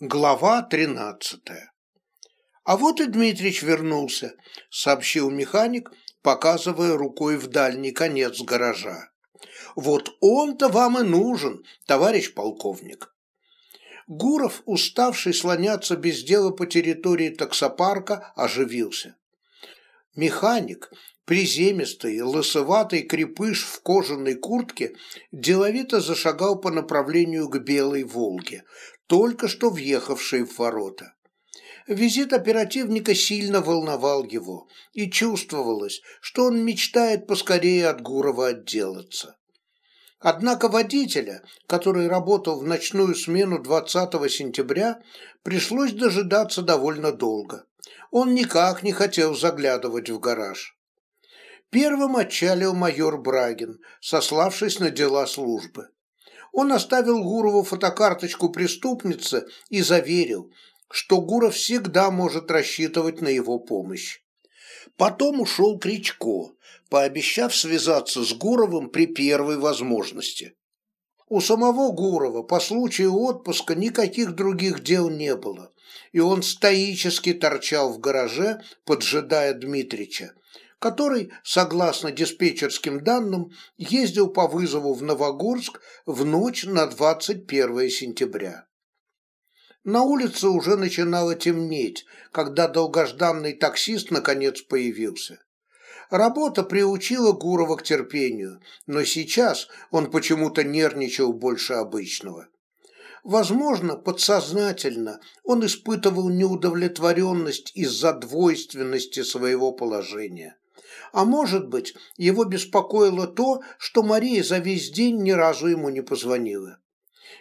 Глава тринадцатая. «А вот и Дмитрич вернулся», — сообщил механик, показывая рукой в дальний конец гаража. «Вот он-то вам и нужен, товарищ полковник». Гуров, уставший слоняться без дела по территории таксопарка, оживился. Механик, приземистый, лысоватый крепыш в кожаной куртке, деловито зашагал по направлению к Белой Волге, только что въехавшей в ворота. Визит оперативника сильно волновал его, и чувствовалось, что он мечтает поскорее от Гурова отделаться. Однако водителя, который работал в ночную смену 20 сентября, пришлось дожидаться довольно долго. Он никак не хотел заглядывать в гараж. Первым отчалил майор Брагин, сославшись на дела службы. Он оставил Гурову фотокарточку преступницы и заверил, что Гуров всегда может рассчитывать на его помощь. Потом ушел Кричко, пообещав связаться с Гуровым при первой возможности. У самого Гурова по случаю отпуска никаких других дел не было, и он стоически торчал в гараже, поджидая Дмитрича, который, согласно диспетчерским данным, ездил по вызову в Новогорск в ночь на 21 сентября. На улице уже начинало темнеть, когда долгожданный таксист наконец появился. Работа приучила Гурова к терпению, но сейчас он почему-то нервничал больше обычного. Возможно, подсознательно он испытывал неудовлетворенность из-за двойственности своего положения. А может быть, его беспокоило то, что Мария за весь день ни разу ему не позвонила.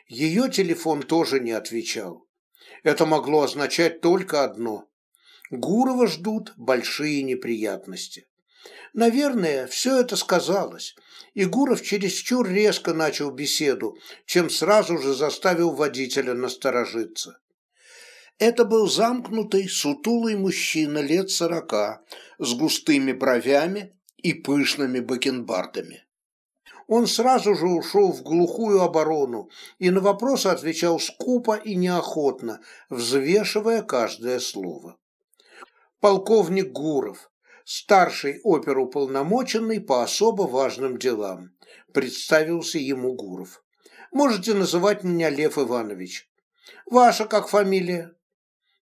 Ее телефон тоже не отвечал. Это могло означать только одно. Гурова ждут большие неприятности. Наверное, все это сказалось, и Гуров чересчур резко начал беседу, чем сразу же заставил водителя насторожиться. Это был замкнутый, сутулый мужчина лет сорока, с густыми бровями и пышными бакенбардами. Он сразу же ушел в глухую оборону и на вопросы отвечал скупо и неохотно, взвешивая каждое слово. Полковник Гуров, старший оперуполномоченный по особо важным делам, представился ему Гуров. Можете называть меня Лев Иванович. Ваша как фамилия?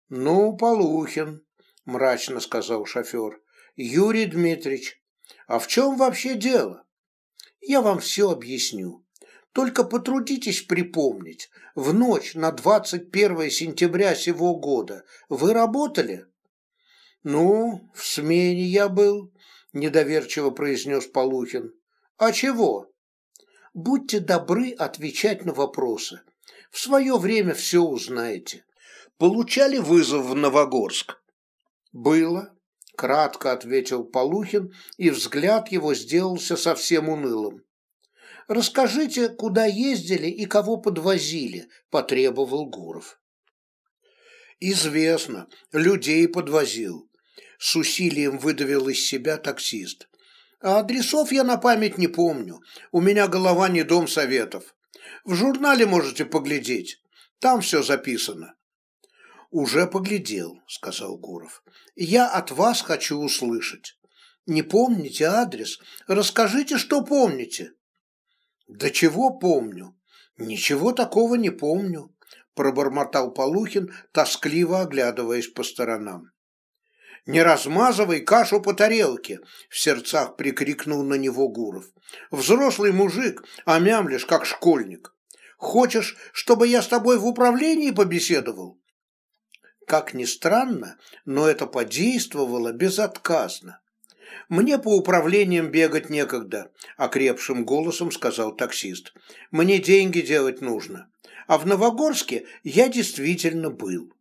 «Ну, Полухин», – мрачно сказал шофер. «Юрий Дмитриевич, а в чем вообще дело?» «Я вам все объясню. Только потрудитесь припомнить, в ночь на 21 сентября сего года вы работали?» «Ну, в смене я был», – недоверчиво произнес Полухин. «А чего?» «Будьте добры отвечать на вопросы. В свое время все узнаете получали вызов в Новогорск? Было, кратко ответил Полухин, и взгляд его сделался совсем унылым. Расскажите, куда ездили и кого подвозили, потребовал Гуров. Известно, людей подвозил. С усилием выдавил из себя таксист. А адресов я на память не помню. У меня голова не дом советов. В журнале можете поглядеть. Там все записано. «Уже поглядел», — сказал Гуров. «Я от вас хочу услышать. Не помните адрес? Расскажите, что помните». «Да чего помню? Ничего такого не помню», — пробормотал Полухин, тоскливо оглядываясь по сторонам. «Не размазывай кашу по тарелке!» — в сердцах прикрикнул на него Гуров. «Взрослый мужик, а мямлишь, как школьник. Хочешь, чтобы я с тобой в управлении побеседовал? Как ни странно, но это подействовало безотказно. «Мне по управлениям бегать некогда», – окрепшим голосом сказал таксист. «Мне деньги делать нужно. А в Новогорске я действительно был.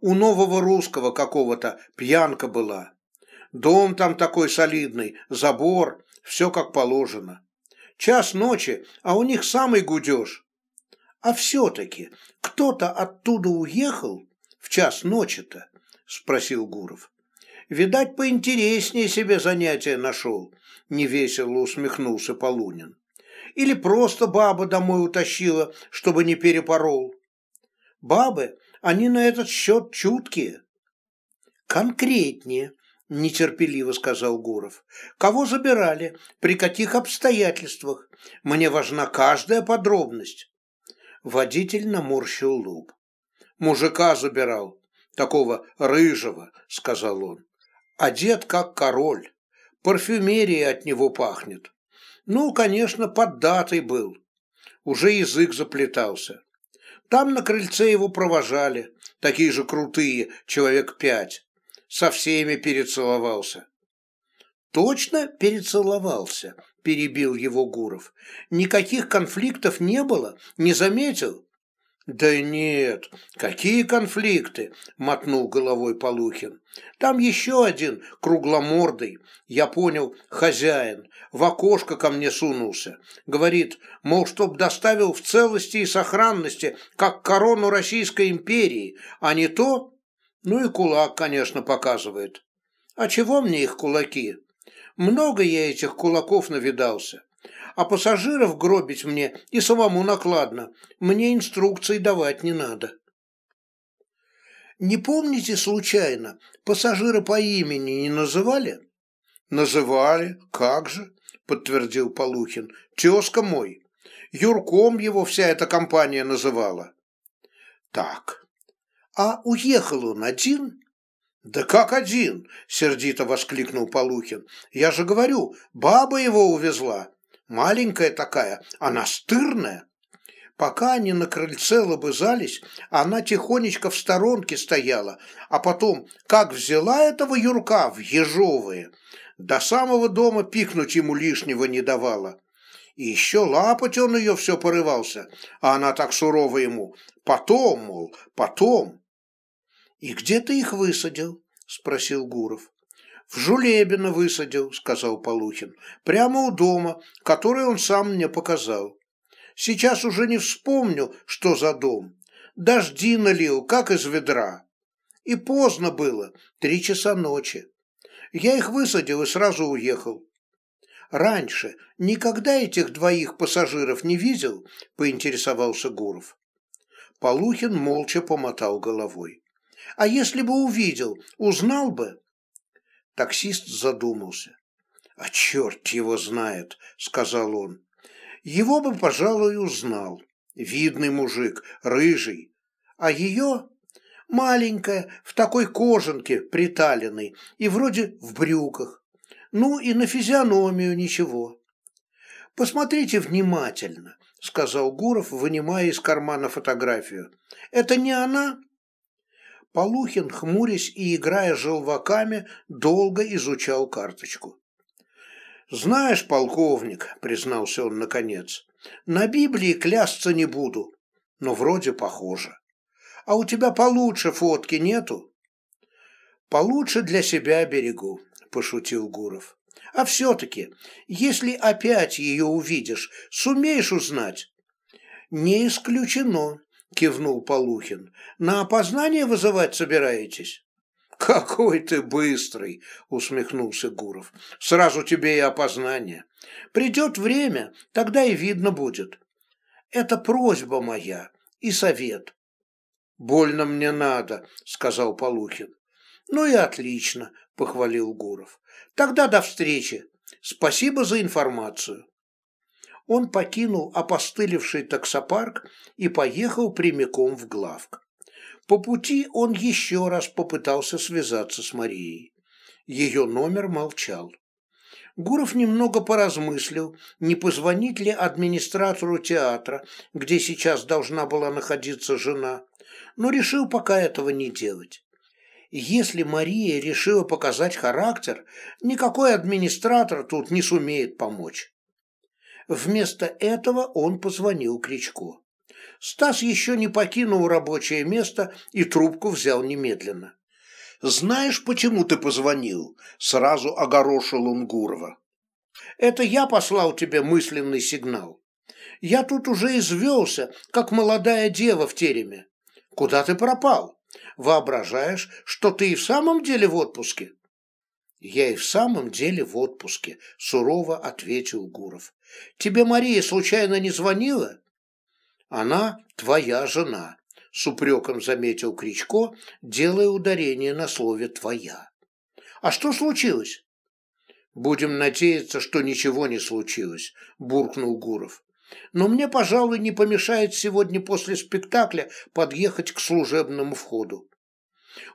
У нового русского какого-то пьянка была. Дом там такой солидный, забор, все как положено. Час ночи, а у них самый гудеж. А все-таки кто-то оттуда уехал в час ночи-то?» – спросил Гуров. «Видать, поинтереснее себе занятие нашел», – невесело усмехнулся Полунин. «Или просто баба домой утащила, чтобы не перепорол». Бабы, они на этот счет чуткие. Конкретнее, нетерпеливо сказал Гуров. Кого забирали? При каких обстоятельствах? Мне важна каждая подробность. Водитель наморщил лоб. Мужика забирал, такого рыжего, сказал он. Одет как король. Парфюмерия от него пахнет. Ну, конечно, поддатый был. Уже язык заплетался. Там на крыльце его провожали, такие же крутые, человек пять. Со всеми перецеловался. Точно перецеловался, перебил его Гуров. Никаких конфликтов не было, не заметил? «Да нет, какие конфликты?» – мотнул головой Полухин. «Там еще один, кругломордый, я понял, хозяин, в окошко ко мне сунулся. Говорит, мол, чтоб доставил в целости и сохранности, как корону Российской империи, а не то...» Ну и кулак, конечно, показывает. «А чего мне их кулаки? Много я этих кулаков навидался а пассажиров гробить мне и самому накладно. Мне инструкций давать не надо. Не помните случайно, пассажира по имени не называли? Называли, как же, подтвердил Полухин. Тезка мой. Юрком его вся эта компания называла. Так, а уехал он один? «Да как один?» – сердито воскликнул Полухин. «Я же говорю, баба его увезла. Маленькая такая, а настырная. Пока они на крыльце лобызались, она тихонечко в сторонке стояла, а потом, как взяла этого Юрка в ежовые, до самого дома пикнуть ему лишнего не давала. И еще лапать он ее все порывался, а она так сурово ему. Потом, мол, потом. «И где ты их высадил?» – спросил Гуров. «В Жулебино высадил», — сказал Полухин, — «прямо у дома, который он сам мне показал. Сейчас уже не вспомню, что за дом. Дожди налил, как из ведра. И поздно было, три часа ночи. Я их высадил и сразу уехал. Раньше никогда этих двоих пассажиров не видел, поинтересовался Гуров. Полухин молча помотал головой. А если бы увидел, узнал бы? Таксист задумался. «А черт его знает», — сказал он. «Его бы, пожалуй, узнал. Видный мужик, рыжий. А ее маленькая, в такой кожанке приталенной и вроде в брюках. Ну и на физиономию ничего». «Посмотрите внимательно», — сказал Гуров, вынимая из кармана фотографию. «Это не она?» Полухин, хмурясь и играя желваками, долго изучал карточку. «Знаешь, полковник», — признался он наконец, — «на Библии клясться не буду, но вроде похоже. А у тебя получше фотки нету?» «Получше для себя берегу», — пошутил Гуров. «А все-таки, если опять ее увидишь, сумеешь узнать?» «Не исключено», кивнул Полухин. На опознание вызывать собираетесь? Какой ты быстрый, усмехнулся Гуров. Сразу тебе и опознание. Придет время, тогда и видно будет. Это просьба моя и совет. Больно мне надо, сказал Полухин. Ну и отлично, похвалил Гуров. Тогда до встречи. Спасибо за информацию он покинул опостылевший таксопарк и поехал прямиком в главк. По пути он еще раз попытался связаться с Марией. Ее номер молчал. Гуров немного поразмыслил, не позвонить ли администратору театра, где сейчас должна была находиться жена, но решил пока этого не делать. Если Мария решила показать характер, никакой администратор тут не сумеет помочь. Вместо этого он позвонил Кричко. Стас еще не покинул рабочее место и трубку взял немедленно. «Знаешь, почему ты позвонил?» – сразу огорошил он Гурова. «Это я послал тебе мысленный сигнал. Я тут уже извелся, как молодая дева в тереме. Куда ты пропал? Воображаешь, что ты и в самом деле в отпуске?» «Я и в самом деле в отпуске», – сурово ответил Гуров. «Тебе Мария случайно не звонила?» «Она твоя жена», с упреком заметил Кричко, делая ударение на слове «твоя». «А что случилось?» «Будем надеяться, что ничего не случилось», – буркнул Гуров. «Но мне, пожалуй, не помешает сегодня после спектакля подъехать к служебному входу».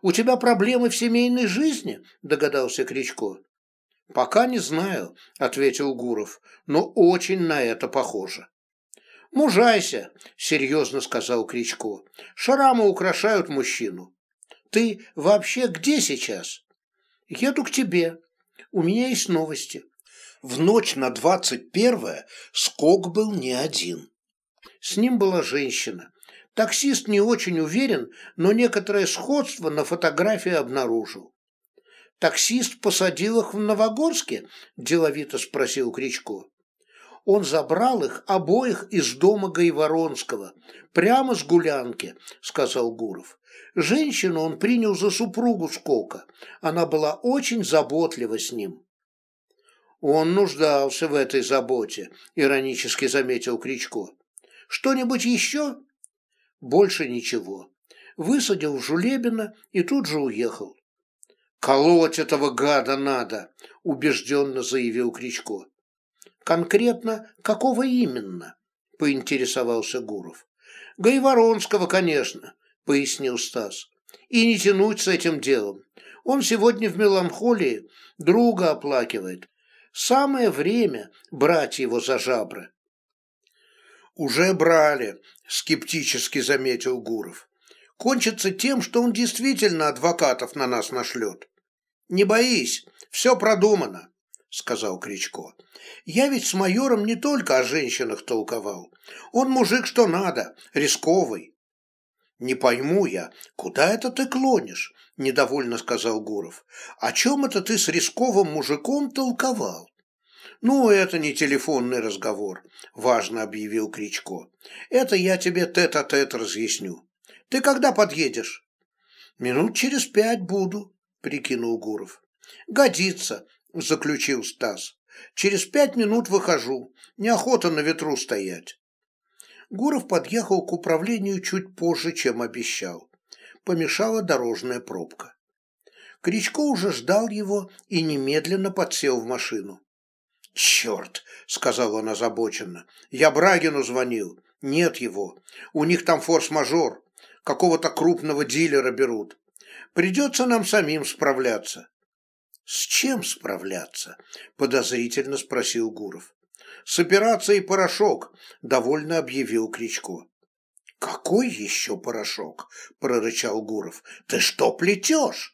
«У тебя проблемы в семейной жизни?» – догадался Кричко. «Пока не знаю», – ответил Гуров, – «но очень на это похоже». «Мужайся», – серьезно сказал Кричко. «Шрамы украшают мужчину. Ты вообще где сейчас?» «Еду к тебе. У меня есть новости». В ночь на двадцать первое скок был не один. С ним была женщина. Таксист не очень уверен, но некоторое сходство на фотографии обнаружил. «Таксист посадил их в Новогорске?» – деловито спросил Кричко он забрал их обоих из дома Гайворонского, прямо с гулянки, сказал Гуров. Женщину он принял за супругу Скока. Она была очень заботлива с ним. Он нуждался в этой заботе, иронически заметил Кричко. Что-нибудь еще? Больше ничего. Высадил в Жулебина и тут же уехал. «Колоть этого гада надо», – убежденно заявил Кричко. Конкретно какого именно? Поинтересовался Гуров. Гайворонского, конечно, пояснил Стас. И не тянуть с этим делом. Он сегодня в меланхолии, друга оплакивает. Самое время брать его за жабры. «Уже брали», – скептически заметил Гуров. «Кончится тем, что он действительно адвокатов на нас нашлет». «Не боись, все продумано», – сказал Кричко. Я ведь с майором не только о женщинах толковал. Он мужик что надо, рисковый. Не пойму я, куда это ты клонишь? Недовольно сказал Гуров. О чем это ты с рисковым мужиком толковал? «Ну, это не телефонный разговор», – важно объявил Кричко. «Это я тебе тет-а-тет -тет разъясню. Ты когда подъедешь?» «Минут через пять буду», – прикинул Гуров. «Годится», – заключил Стас. Через пять минут выхожу. Неохота на ветру стоять. Гуров подъехал к управлению чуть позже, чем обещал. Помешала дорожная пробка. Кричко уже ждал его и немедленно подсел в машину. «Черт!» — сказал он озабоченно. «Я Брагину звонил. Нет его. У них там форс-мажор. Какого-то крупного дилера берут. Придется нам самим справляться. «С чем справляться?» – подозрительно спросил Гуров. «С операцией «Порошок», – довольно объявил Кричко. «Какой еще порошок?» – прорычал Гуров. «Ты что плетешь?»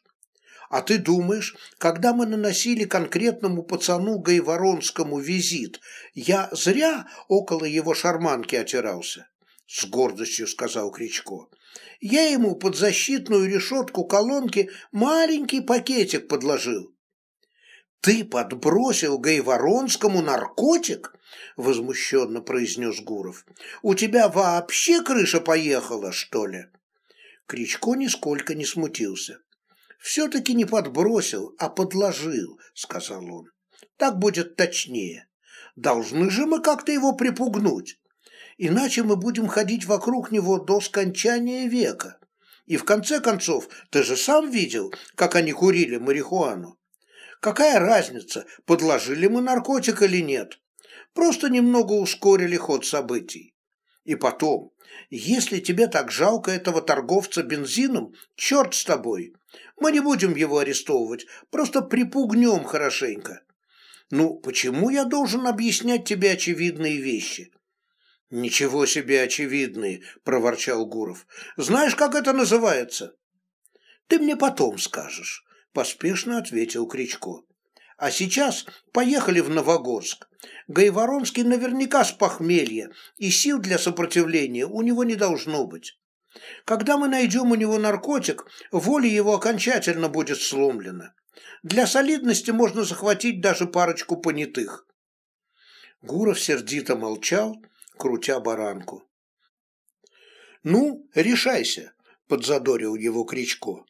«А ты думаешь, когда мы наносили конкретному пацану Гайворонскому визит, я зря около его шарманки отирался?» С гордостью сказал Кричко. «Я ему под защитную решетку колонки маленький пакетик подложил. «Ты подбросил Гайворонскому наркотик?» – возмущенно произнес Гуров. «У тебя вообще крыша поехала, что ли?» Кричко нисколько не смутился. «Все-таки не подбросил, а подложил», – сказал он. «Так будет точнее. Должны же мы как-то его припугнуть. Иначе мы будем ходить вокруг него до скончания века. И в конце концов, ты же сам видел, как они курили марихуану. Какая разница, подложили мы наркотик или нет? Просто немного ускорили ход событий. И потом, если тебе так жалко этого торговца бензином, черт с тобой. Мы не будем его арестовывать, просто припугнем хорошенько. Ну, почему я должен объяснять тебе очевидные вещи? Ничего себе очевидные, проворчал Гуров. Знаешь, как это называется? Ты мне потом скажешь поспешно ответил Кричко. А сейчас поехали в Новогорск. Гайворонский наверняка с похмелья, и сил для сопротивления у него не должно быть. Когда мы найдем у него наркотик, воля его окончательно будет сломлена. Для солидности можно захватить даже парочку понятых. Гуров сердито молчал, крутя баранку. «Ну, решайся», – подзадорил его Кричко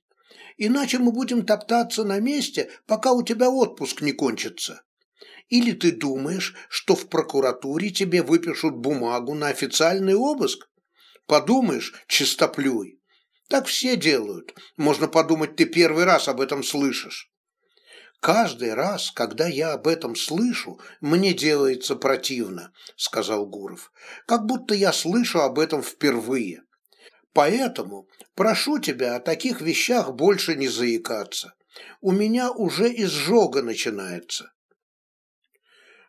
иначе мы будем топтаться на месте, пока у тебя отпуск не кончится. Или ты думаешь, что в прокуратуре тебе выпишут бумагу на официальный обыск? Подумаешь, чистоплюй. Так все делают. Можно подумать, ты первый раз об этом слышишь. Каждый раз, когда я об этом слышу, мне делается противно, сказал Гуров. Как будто я слышу об этом впервые. Поэтому прошу тебя о таких вещах больше не заикаться. У меня уже изжога начинается.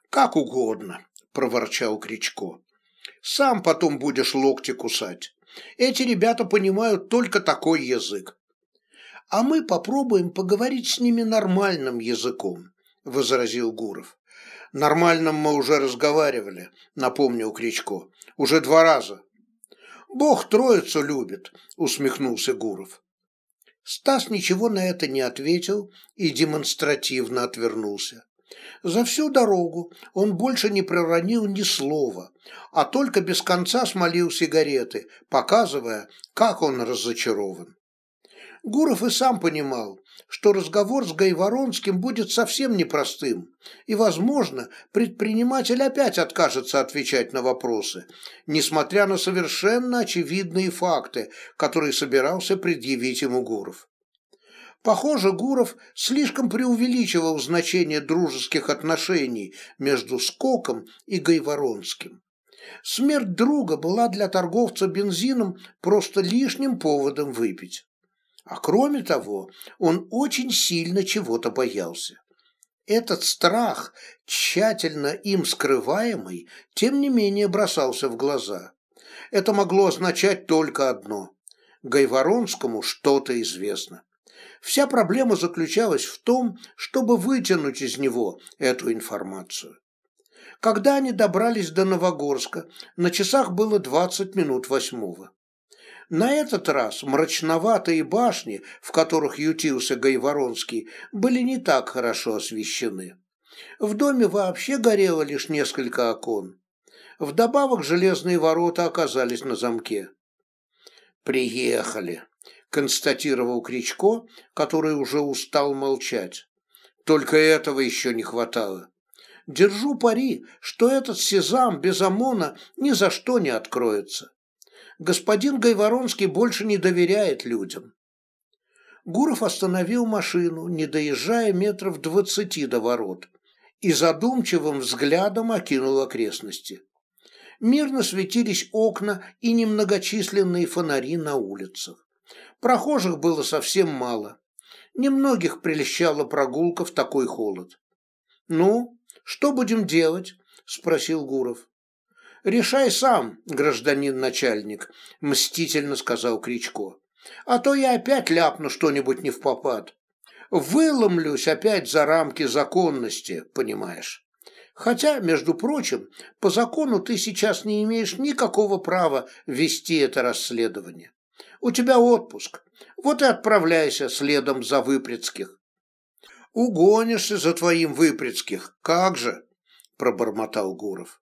Как угодно, проворчал Кричко. Сам потом будешь локти кусать. Эти ребята понимают только такой язык. А мы попробуем поговорить с ними нормальным языком, возразил Гуров. Нормальным мы уже разговаривали, напомнил Кричко. Уже два раза. Бог троицу любит, усмехнулся Гуров. Стас ничего на это не ответил и демонстративно отвернулся. За всю дорогу он больше не проронил ни слова, а только без конца смолил сигареты, показывая, как он разочарован. Гуров и сам понимал, что разговор с Гайворонским будет совсем непростым, и, возможно, предприниматель опять откажется отвечать на вопросы, несмотря на совершенно очевидные факты, которые собирался предъявить ему Гуров. Похоже, Гуров слишком преувеличивал значение дружеских отношений между Скоком и Гайворонским. Смерть друга была для торговца бензином просто лишним поводом выпить. А кроме того, он очень сильно чего-то боялся. Этот страх, тщательно им скрываемый, тем не менее бросался в глаза. Это могло означать только одно – Гайворонскому что-то известно. Вся проблема заключалась в том, чтобы вытянуть из него эту информацию. Когда они добрались до Новогорска, на часах было 20 минут восьмого. На этот раз мрачноватые башни, в которых ютился Гайворонский, были не так хорошо освещены. В доме вообще горело лишь несколько окон. Вдобавок железные ворота оказались на замке. «Приехали», – констатировал Кричко, который уже устал молчать. «Только этого еще не хватало. Держу пари, что этот сезам без ОМОНа ни за что не откроется господин Гайворонский больше не доверяет людям. Гуров остановил машину, не доезжая метров двадцати до ворот, и задумчивым взглядом окинул окрестности. Мирно светились окна и немногочисленные фонари на улицах. Прохожих было совсем мало. Немногих прельщала прогулка в такой холод. «Ну, что будем делать?» – спросил Гуров. «Решай сам, гражданин начальник», – мстительно сказал Кричко. «А то я опять ляпну что-нибудь не в попад. Выломлюсь опять за рамки законности, понимаешь. Хотя, между прочим, по закону ты сейчас не имеешь никакого права вести это расследование. У тебя отпуск, вот и отправляйся следом за Выпрецких». «Угонишься за твоим Выпрецких, как же?» – пробормотал Гуров.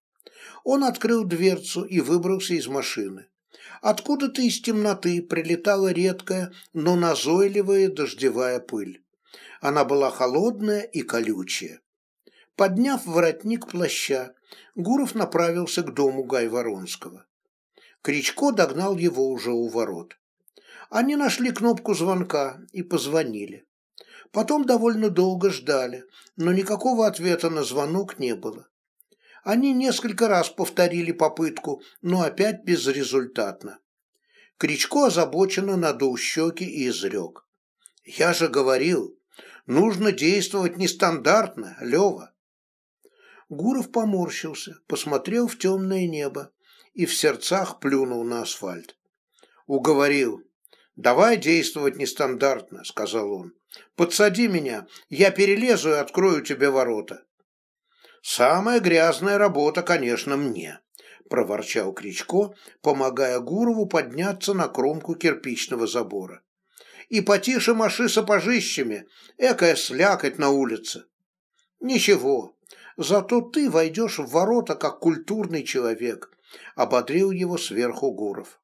Он открыл дверцу и выбрался из машины. Откуда-то из темноты прилетала редкая, но назойливая дождевая пыль. Она была холодная и колючая. Подняв воротник плаща, Гуров направился к дому Гай-Воронского. Кричко догнал его уже у ворот. Они нашли кнопку звонка и позвонили. Потом довольно долго ждали, но никакого ответа на звонок не было. Они несколько раз повторили попытку, но опять безрезультатно. Кричко озабоченно надул щеки и изрек. «Я же говорил, нужно действовать нестандартно, Лева». Гуров поморщился, посмотрел в темное небо и в сердцах плюнул на асфальт. Уговорил. «Давай действовать нестандартно», — сказал он. «Подсади меня, я перелезу и открою тебе ворота». «Самая грязная работа, конечно, мне», – проворчал Кричко, помогая Гурову подняться на кромку кирпичного забора. «И потише маши сапожищами, экая слякоть на улице». «Ничего, зато ты войдешь в ворота как культурный человек», – ободрил его сверху Гуров.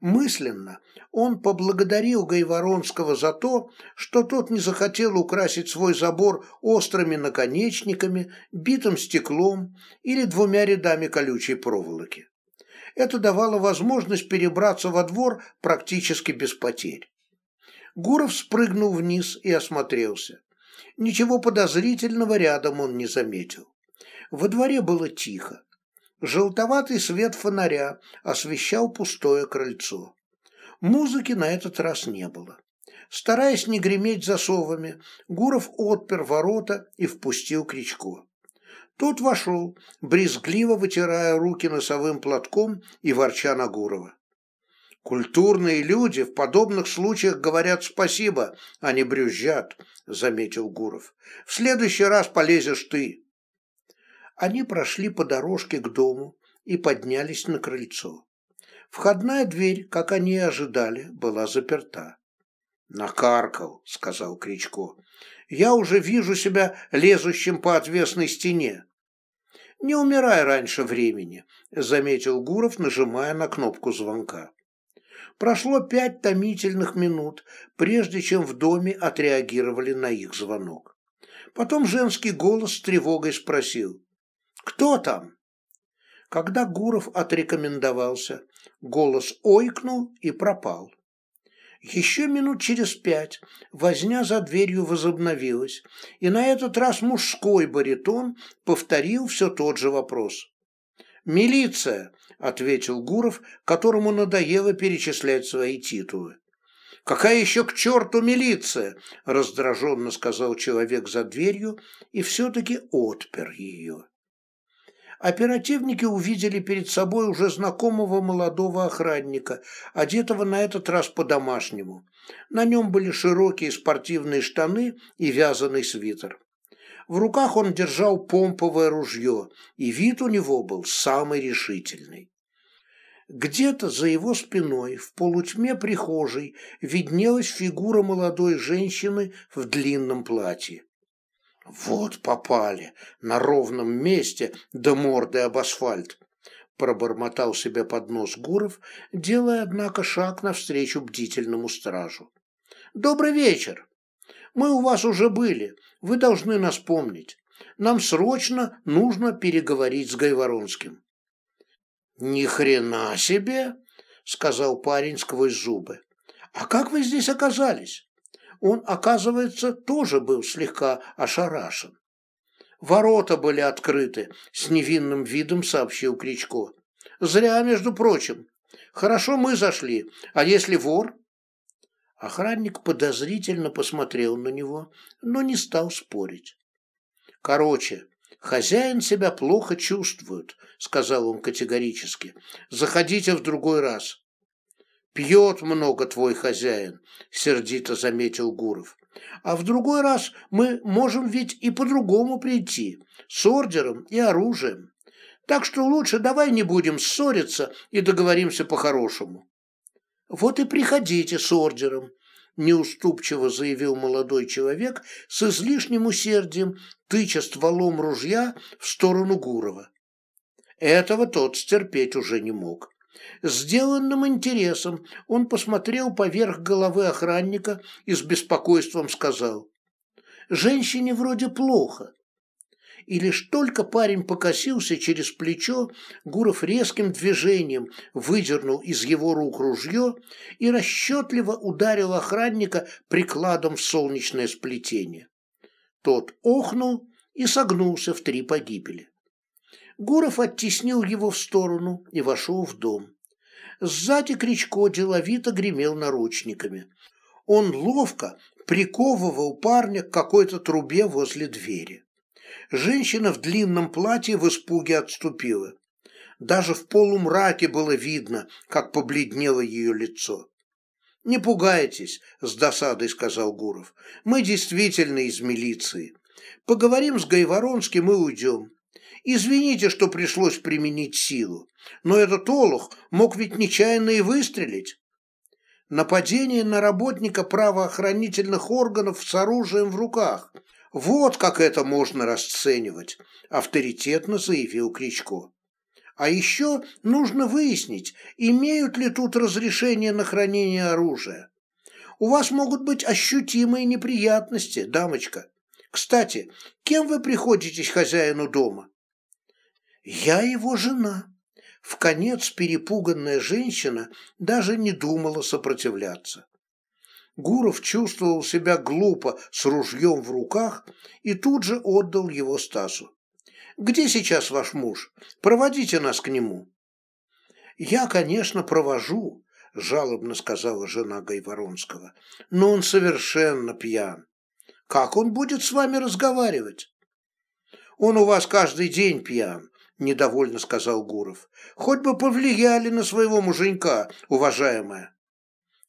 Мысленно он поблагодарил Гайворонского за то, что тот не захотел украсить свой забор острыми наконечниками, битым стеклом или двумя рядами колючей проволоки. Это давало возможность перебраться во двор практически без потерь. Гуров спрыгнул вниз и осмотрелся. Ничего подозрительного рядом он не заметил. Во дворе было тихо. Желтоватый свет фонаря освещал пустое крыльцо. Музыки на этот раз не было. Стараясь не греметь засовами, Гуров отпер ворота и впустил Кричко. Тот вошел, брезгливо вытирая руки носовым платком и ворча на Гурова. «Культурные люди в подобных случаях говорят спасибо, а не брюзжат», — заметил Гуров. «В следующий раз полезешь ты». Они прошли по дорожке к дому и поднялись на крыльцо. Входная дверь, как они и ожидали, была заперта. «Накаркал», — сказал Кричко. «Я уже вижу себя лезущим по отвесной стене». «Не умирай раньше времени», — заметил Гуров, нажимая на кнопку звонка. Прошло пять томительных минут, прежде чем в доме отреагировали на их звонок. Потом женский голос с тревогой спросил «Кто там?» Когда Гуров отрекомендовался, голос ойкнул и пропал. Еще минут через пять возня за дверью возобновилась, и на этот раз мужской баритон повторил все тот же вопрос. «Милиция!» — ответил Гуров, которому надоело перечислять свои титулы. «Какая еще к черту милиция?» — раздраженно сказал человек за дверью и все-таки отпер ее оперативники увидели перед собой уже знакомого молодого охранника, одетого на этот раз по-домашнему. На нем были широкие спортивные штаны и вязаный свитер. В руках он держал помповое ружье, и вид у него был самый решительный. Где-то за его спиной, в полутьме прихожей, виднелась фигура молодой женщины в длинном платье. «Вот попали, на ровном месте, да мордой об асфальт!» Пробормотал себе под нос Гуров, делая, однако, шаг навстречу бдительному стражу. «Добрый вечер! Мы у вас уже были, вы должны нас помнить. Нам срочно нужно переговорить с Гайворонским». «Ни хрена себе!» — сказал парень сквозь зубы. «А как вы здесь оказались?» Он, оказывается, тоже был слегка ошарашен. Ворота были открыты, с невинным видом сообщил Кричко. Зря, между прочим. Хорошо мы зашли, а если вор? Охранник подозрительно посмотрел на него, но не стал спорить. Короче, хозяин себя плохо чувствует, сказал он категорически. Заходите в другой раз. «Пьет много твой хозяин», — сердито заметил Гуров. «А в другой раз мы можем ведь и по-другому прийти, с ордером и оружием. Так что лучше давай не будем ссориться и договоримся по-хорошему». «Вот и приходите с ордером», — неуступчиво заявил молодой человек с излишним усердием, тыча стволом ружья в сторону Гурова. Этого тот стерпеть уже не мог. Сделанным интересом он посмотрел поверх головы охранника и с беспокойством сказал «Женщине вроде плохо». И лишь только парень покосился через плечо, Гуров резким движением выдернул из его рук ружье и расчетливо ударил охранника прикладом в солнечное сплетение. Тот охнул и согнулся в три погибели. Гуров оттеснил его в сторону и вошел в дом. Сзади Кричко деловито гремел наручниками. Он ловко приковывал парня к какой-то трубе возле двери. Женщина в длинном платье в испуге отступила. Даже в полумраке было видно, как побледнело ее лицо. «Не пугайтесь», — с досадой сказал Гуров. «Мы действительно из милиции. Поговорим с Гайворонским и уйдем. Извините, что пришлось применить силу, но этот олух мог ведь нечаянно и выстрелить. Нападение на работника правоохранительных органов с оружием в руках. Вот как это можно расценивать, авторитетно заявил Кричко. А еще нужно выяснить, имеют ли тут разрешение на хранение оружия. У вас могут быть ощутимые неприятности, дамочка. Кстати, кем вы приходитесь хозяину дома? «Я его жена», — В конец перепуганная женщина даже не думала сопротивляться. Гуров чувствовал себя глупо с ружьем в руках и тут же отдал его Стасу. «Где сейчас ваш муж? Проводите нас к нему». «Я, конечно, провожу», – жалобно сказала жена Гайворонского, – «но он совершенно пьян. Как он будет с вами разговаривать?» «Он у вас каждый день пьян», – недовольно сказал Гуров. «Хоть бы повлияли на своего муженька, уважаемая».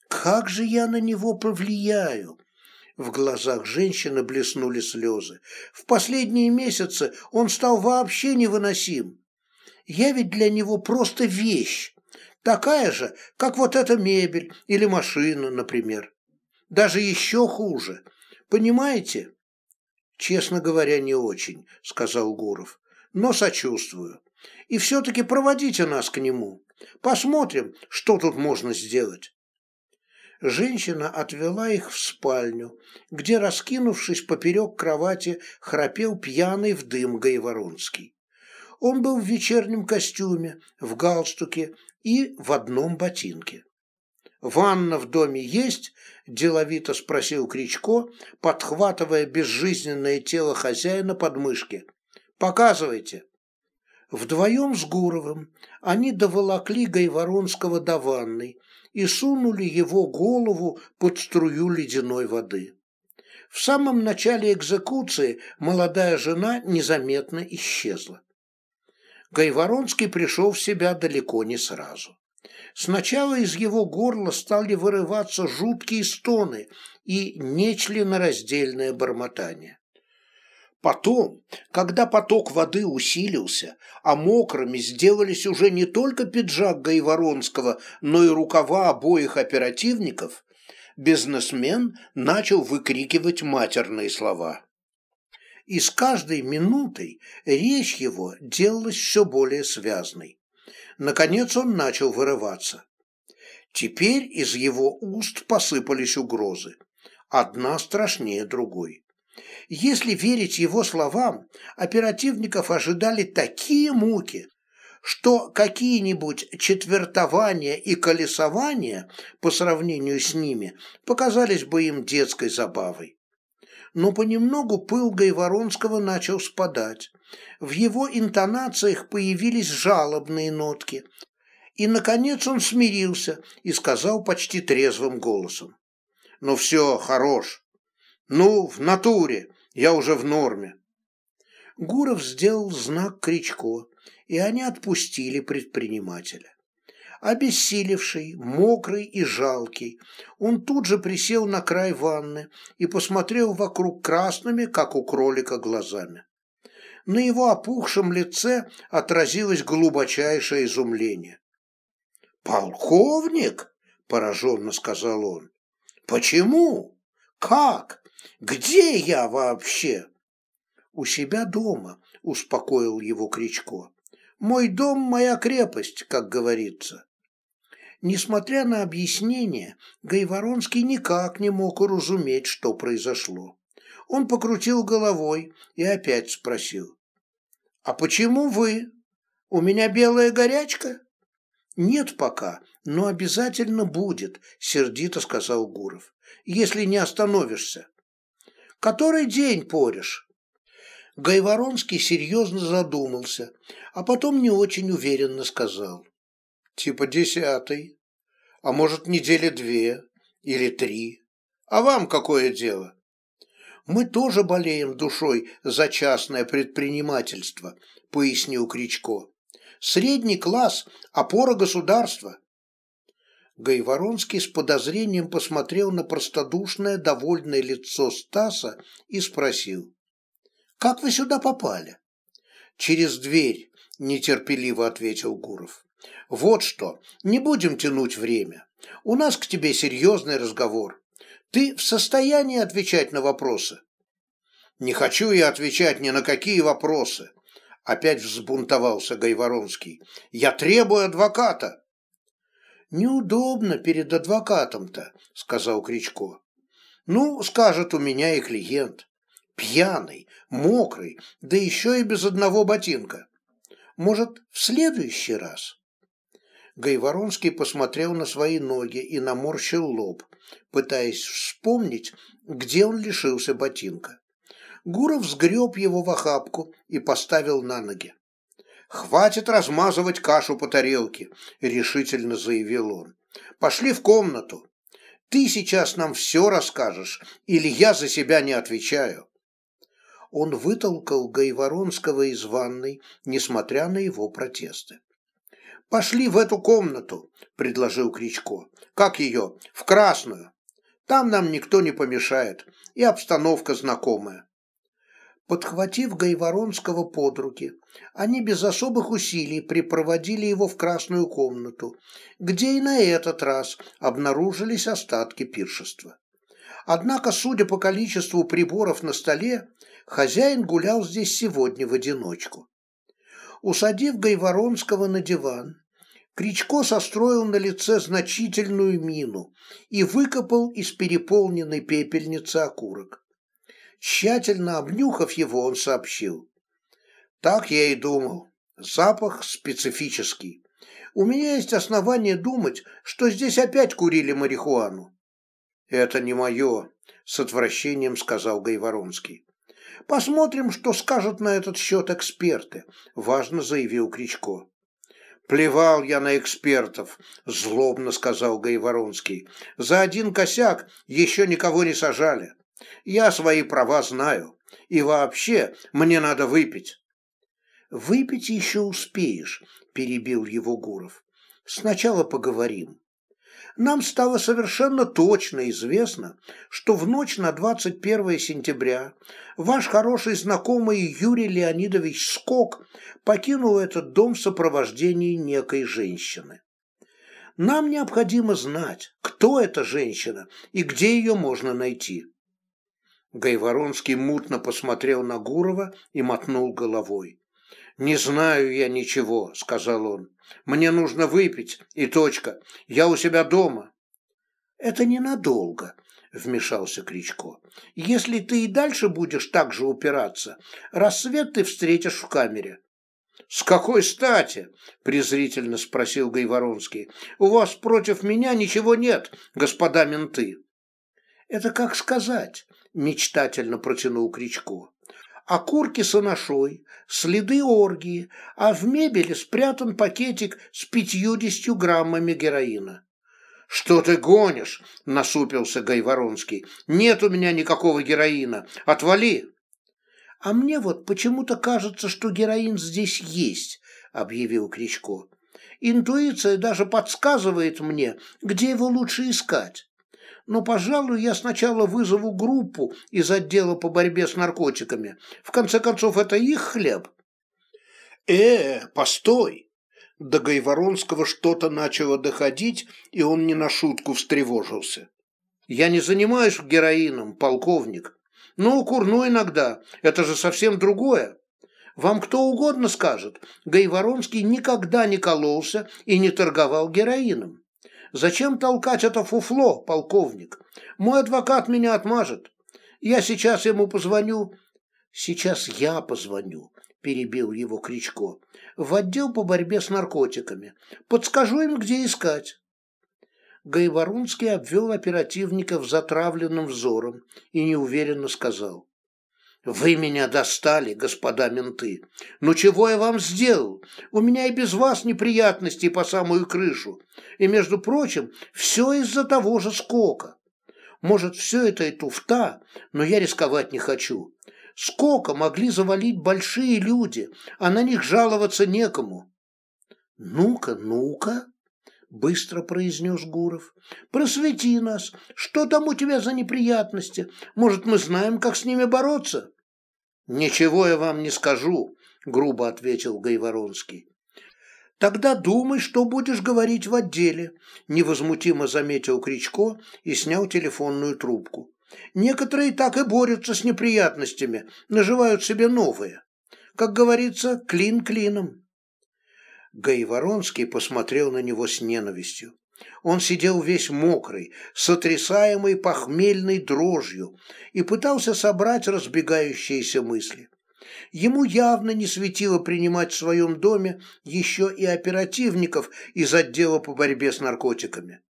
«Как же я на него повлияю?» В глазах женщины блеснули слезы. «В последние месяцы он стал вообще невыносим. Я ведь для него просто вещь, такая же, как вот эта мебель или машина, например. Даже еще хуже. Понимаете?» «Честно говоря, не очень», — сказал Гуров. «Но сочувствую. И все-таки проводите нас к нему. Посмотрим, что тут можно сделать» женщина отвела их в спальню, где, раскинувшись поперек кровати, храпел пьяный в дым Гайворонский. Он был в вечернем костюме, в галстуке и в одном ботинке. «Ванна в доме есть?» – деловито спросил Кричко, подхватывая безжизненное тело хозяина под мышки. «Показывайте». Вдвоем с Гуровым они доволокли Гайворонского до ванной, и сунули его голову под струю ледяной воды. В самом начале экзекуции молодая жена незаметно исчезла. Гайворонский пришел в себя далеко не сразу. Сначала из его горла стали вырываться жуткие стоны и нечленораздельное бормотание. Потом, когда поток воды усилился, а мокрыми сделались уже не только пиджак Гайворонского, но и рукава обоих оперативников, бизнесмен начал выкрикивать матерные слова. И с каждой минутой речь его делалась все более связной. Наконец он начал вырываться. Теперь из его уст посыпались угрозы. Одна страшнее другой. Если верить его словам, оперативников ожидали такие муки, что какие-нибудь четвертования и колесования по сравнению с ними показались бы им детской забавой. Но понемногу пыл Гайворонского начал спадать. В его интонациях появились жалобные нотки. И, наконец, он смирился и сказал почти трезвым голосом. «Ну все, хорош. Ну, в натуре, я уже в норме. Гуров сделал знак Кричко, и они отпустили предпринимателя. Обессилевший, мокрый и жалкий, он тут же присел на край ванны и посмотрел вокруг красными, как у кролика, глазами. На его опухшем лице отразилось глубочайшее изумление. «Полковник?» – пораженно сказал он. «Почему? Как? Где я вообще?» «У себя дома», — успокоил его Кричко. «Мой дом — моя крепость, как говорится». Несмотря на объяснение, Гайворонский никак не мог уразуметь, что произошло. Он покрутил головой и опять спросил. «А почему вы? У меня белая горячка?» «Нет пока, но обязательно будет», — сердито сказал Гуров, «если не остановишься». Который день порешь?» Гайворонский серьезно задумался, а потом не очень уверенно сказал. «Типа десятый. А может, недели две или три. А вам какое дело?» «Мы тоже болеем душой за частное предпринимательство», — пояснил Кричко. «Средний класс – опора государства. Гайворонский с подозрением посмотрел на простодушное, довольное лицо Стаса и спросил. «Как вы сюда попали?» «Через дверь», – нетерпеливо ответил Гуров. «Вот что, не будем тянуть время. У нас к тебе серьезный разговор. Ты в состоянии отвечать на вопросы?» «Не хочу я отвечать ни на какие вопросы», – опять взбунтовался Гайворонский. «Я требую адвоката». «Неудобно перед адвокатом-то», — сказал Кричко. «Ну, скажет у меня и клиент. Пьяный, мокрый, да еще и без одного ботинка. Может, в следующий раз?» Гайворонский посмотрел на свои ноги и наморщил лоб, пытаясь вспомнить, где он лишился ботинка. Гуров сгреб его в охапку и поставил на ноги. «Хватит размазывать кашу по тарелке», — решительно заявил он. «Пошли в комнату. Ты сейчас нам все расскажешь, или я за себя не отвечаю». Он вытолкал Гайворонского из ванной, несмотря на его протесты. «Пошли в эту комнату», — предложил Кричко. «Как ее? В красную. Там нам никто не помешает, и обстановка знакомая». Подхватив Гайворонского под руки, они без особых усилий припроводили его в красную комнату, где и на этот раз обнаружились остатки пиршества. Однако, судя по количеству приборов на столе, хозяин гулял здесь сегодня в одиночку. Усадив Гайворонского на диван, Кричко состроил на лице значительную мину и выкопал из переполненной пепельницы окурок. Тщательно обнюхав его, он сообщил. Так я и думал. Запах специфический. У меня есть основания думать, что здесь опять курили марихуану. Это не мое, с отвращением сказал Гайворонский. Посмотрим, что скажут на этот счет эксперты, важно заявил Кричко. Плевал я на экспертов, злобно сказал Гайворонский. За один косяк еще никого не сажали. Я свои права знаю. И вообще, мне надо выпить. Выпить еще успеешь, перебил его Гуров. Сначала поговорим. Нам стало совершенно точно известно, что в ночь на 21 сентября ваш хороший знакомый Юрий Леонидович Скок покинул этот дом в сопровождении некой женщины. Нам необходимо знать, кто эта женщина и где ее можно найти. Гайворонский мутно посмотрел на Гурова и мотнул головой. «Не знаю я ничего», — сказал он. «Мне нужно выпить, и точка. Я у себя дома». «Это ненадолго», — вмешался Кричко. «Если ты и дальше будешь так же упираться, рассвет ты встретишь в камере». «С какой стати?» – презрительно спросил Гайворонский. «У вас против меня ничего нет, господа менты». «Это как сказать мечтательно протянул Кричко. Окурки с анашой, следы оргии, а в мебели спрятан пакетик с пятьюдесятью граммами героина. «Что ты гонишь?» – насупился Гайворонский. «Нет у меня никакого героина. Отвали!» «А мне вот почему-то кажется, что героин здесь есть», – объявил Кричко. «Интуиция даже подсказывает мне, где его лучше искать но, пожалуй, я сначала вызову группу из отдела по борьбе с наркотиками. В конце концов, это их хлеб. Э, постой. До Гайворонского что-то начало доходить, и он не на шутку встревожился. Я не занимаюсь героином, полковник. Ну, курну иногда, это же совсем другое. Вам кто угодно скажет, Гайворонский никогда не кололся и не торговал героином. Зачем толкать это фуфло, полковник? Мой адвокат меня отмажет. Я сейчас ему позвоню. Сейчас я позвоню, перебил его Кричко. В отдел по борьбе с наркотиками. Подскажу им, где искать. Гайворонский обвел оперативника затравленным взором и неуверенно сказал. «Вы меня достали, господа менты. Ну чего я вам сделал? У меня и без вас неприятности по самую крышу. И, между прочим, все из-за того же скока. Может, все это и туфта, но я рисковать не хочу. Скока могли завалить большие люди, а на них жаловаться некому». «Ну-ка, ну-ка», — быстро произнес Гуров. «Просвети нас. Что там у тебя за неприятности? Может, мы знаем, как с ними бороться?» «Ничего я вам не скажу», — грубо ответил Гайворонский. «Тогда думай, что будешь говорить в отделе», — невозмутимо заметил Кричко и снял телефонную трубку. «Некоторые так и борются с неприятностями, наживают себе новые. Как говорится, клин клином». Гайворонский посмотрел на него с ненавистью. Он сидел весь мокрый, сотрясаемый похмельной дрожью, и пытался собрать разбегающиеся мысли. Ему явно не светило принимать в своем доме еще и оперативников из отдела по борьбе с наркотиками.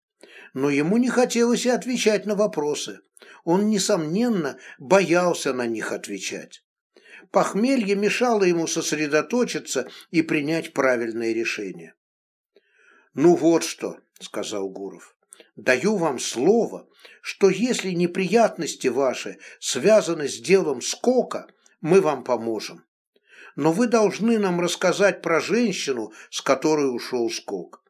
Но ему не хотелось и отвечать на вопросы. Он, несомненно, боялся на них отвечать. Похмелье мешало ему сосредоточиться и принять правильное решение. «Ну вот что», — сказал Гуров, — «даю вам слово, что если неприятности ваши связаны с делом скока, мы вам поможем. Но вы должны нам рассказать про женщину, с которой ушел скок.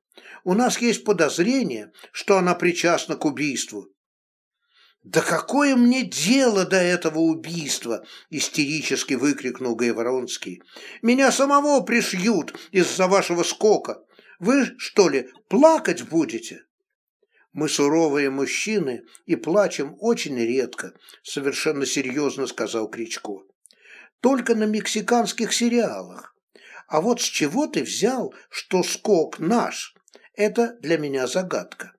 У нас есть подозрение, что она причастна к убийству, «Да какое мне дело до этого убийства!» – истерически выкрикнул Гайворонский. «Меня самого пришьют из-за вашего скока. Вы, что ли, плакать будете?» «Мы суровые мужчины и плачем очень редко», – совершенно серьезно сказал Кричко. «Только на мексиканских сериалах. А вот с чего ты взял, что скок наш? Это для меня загадка.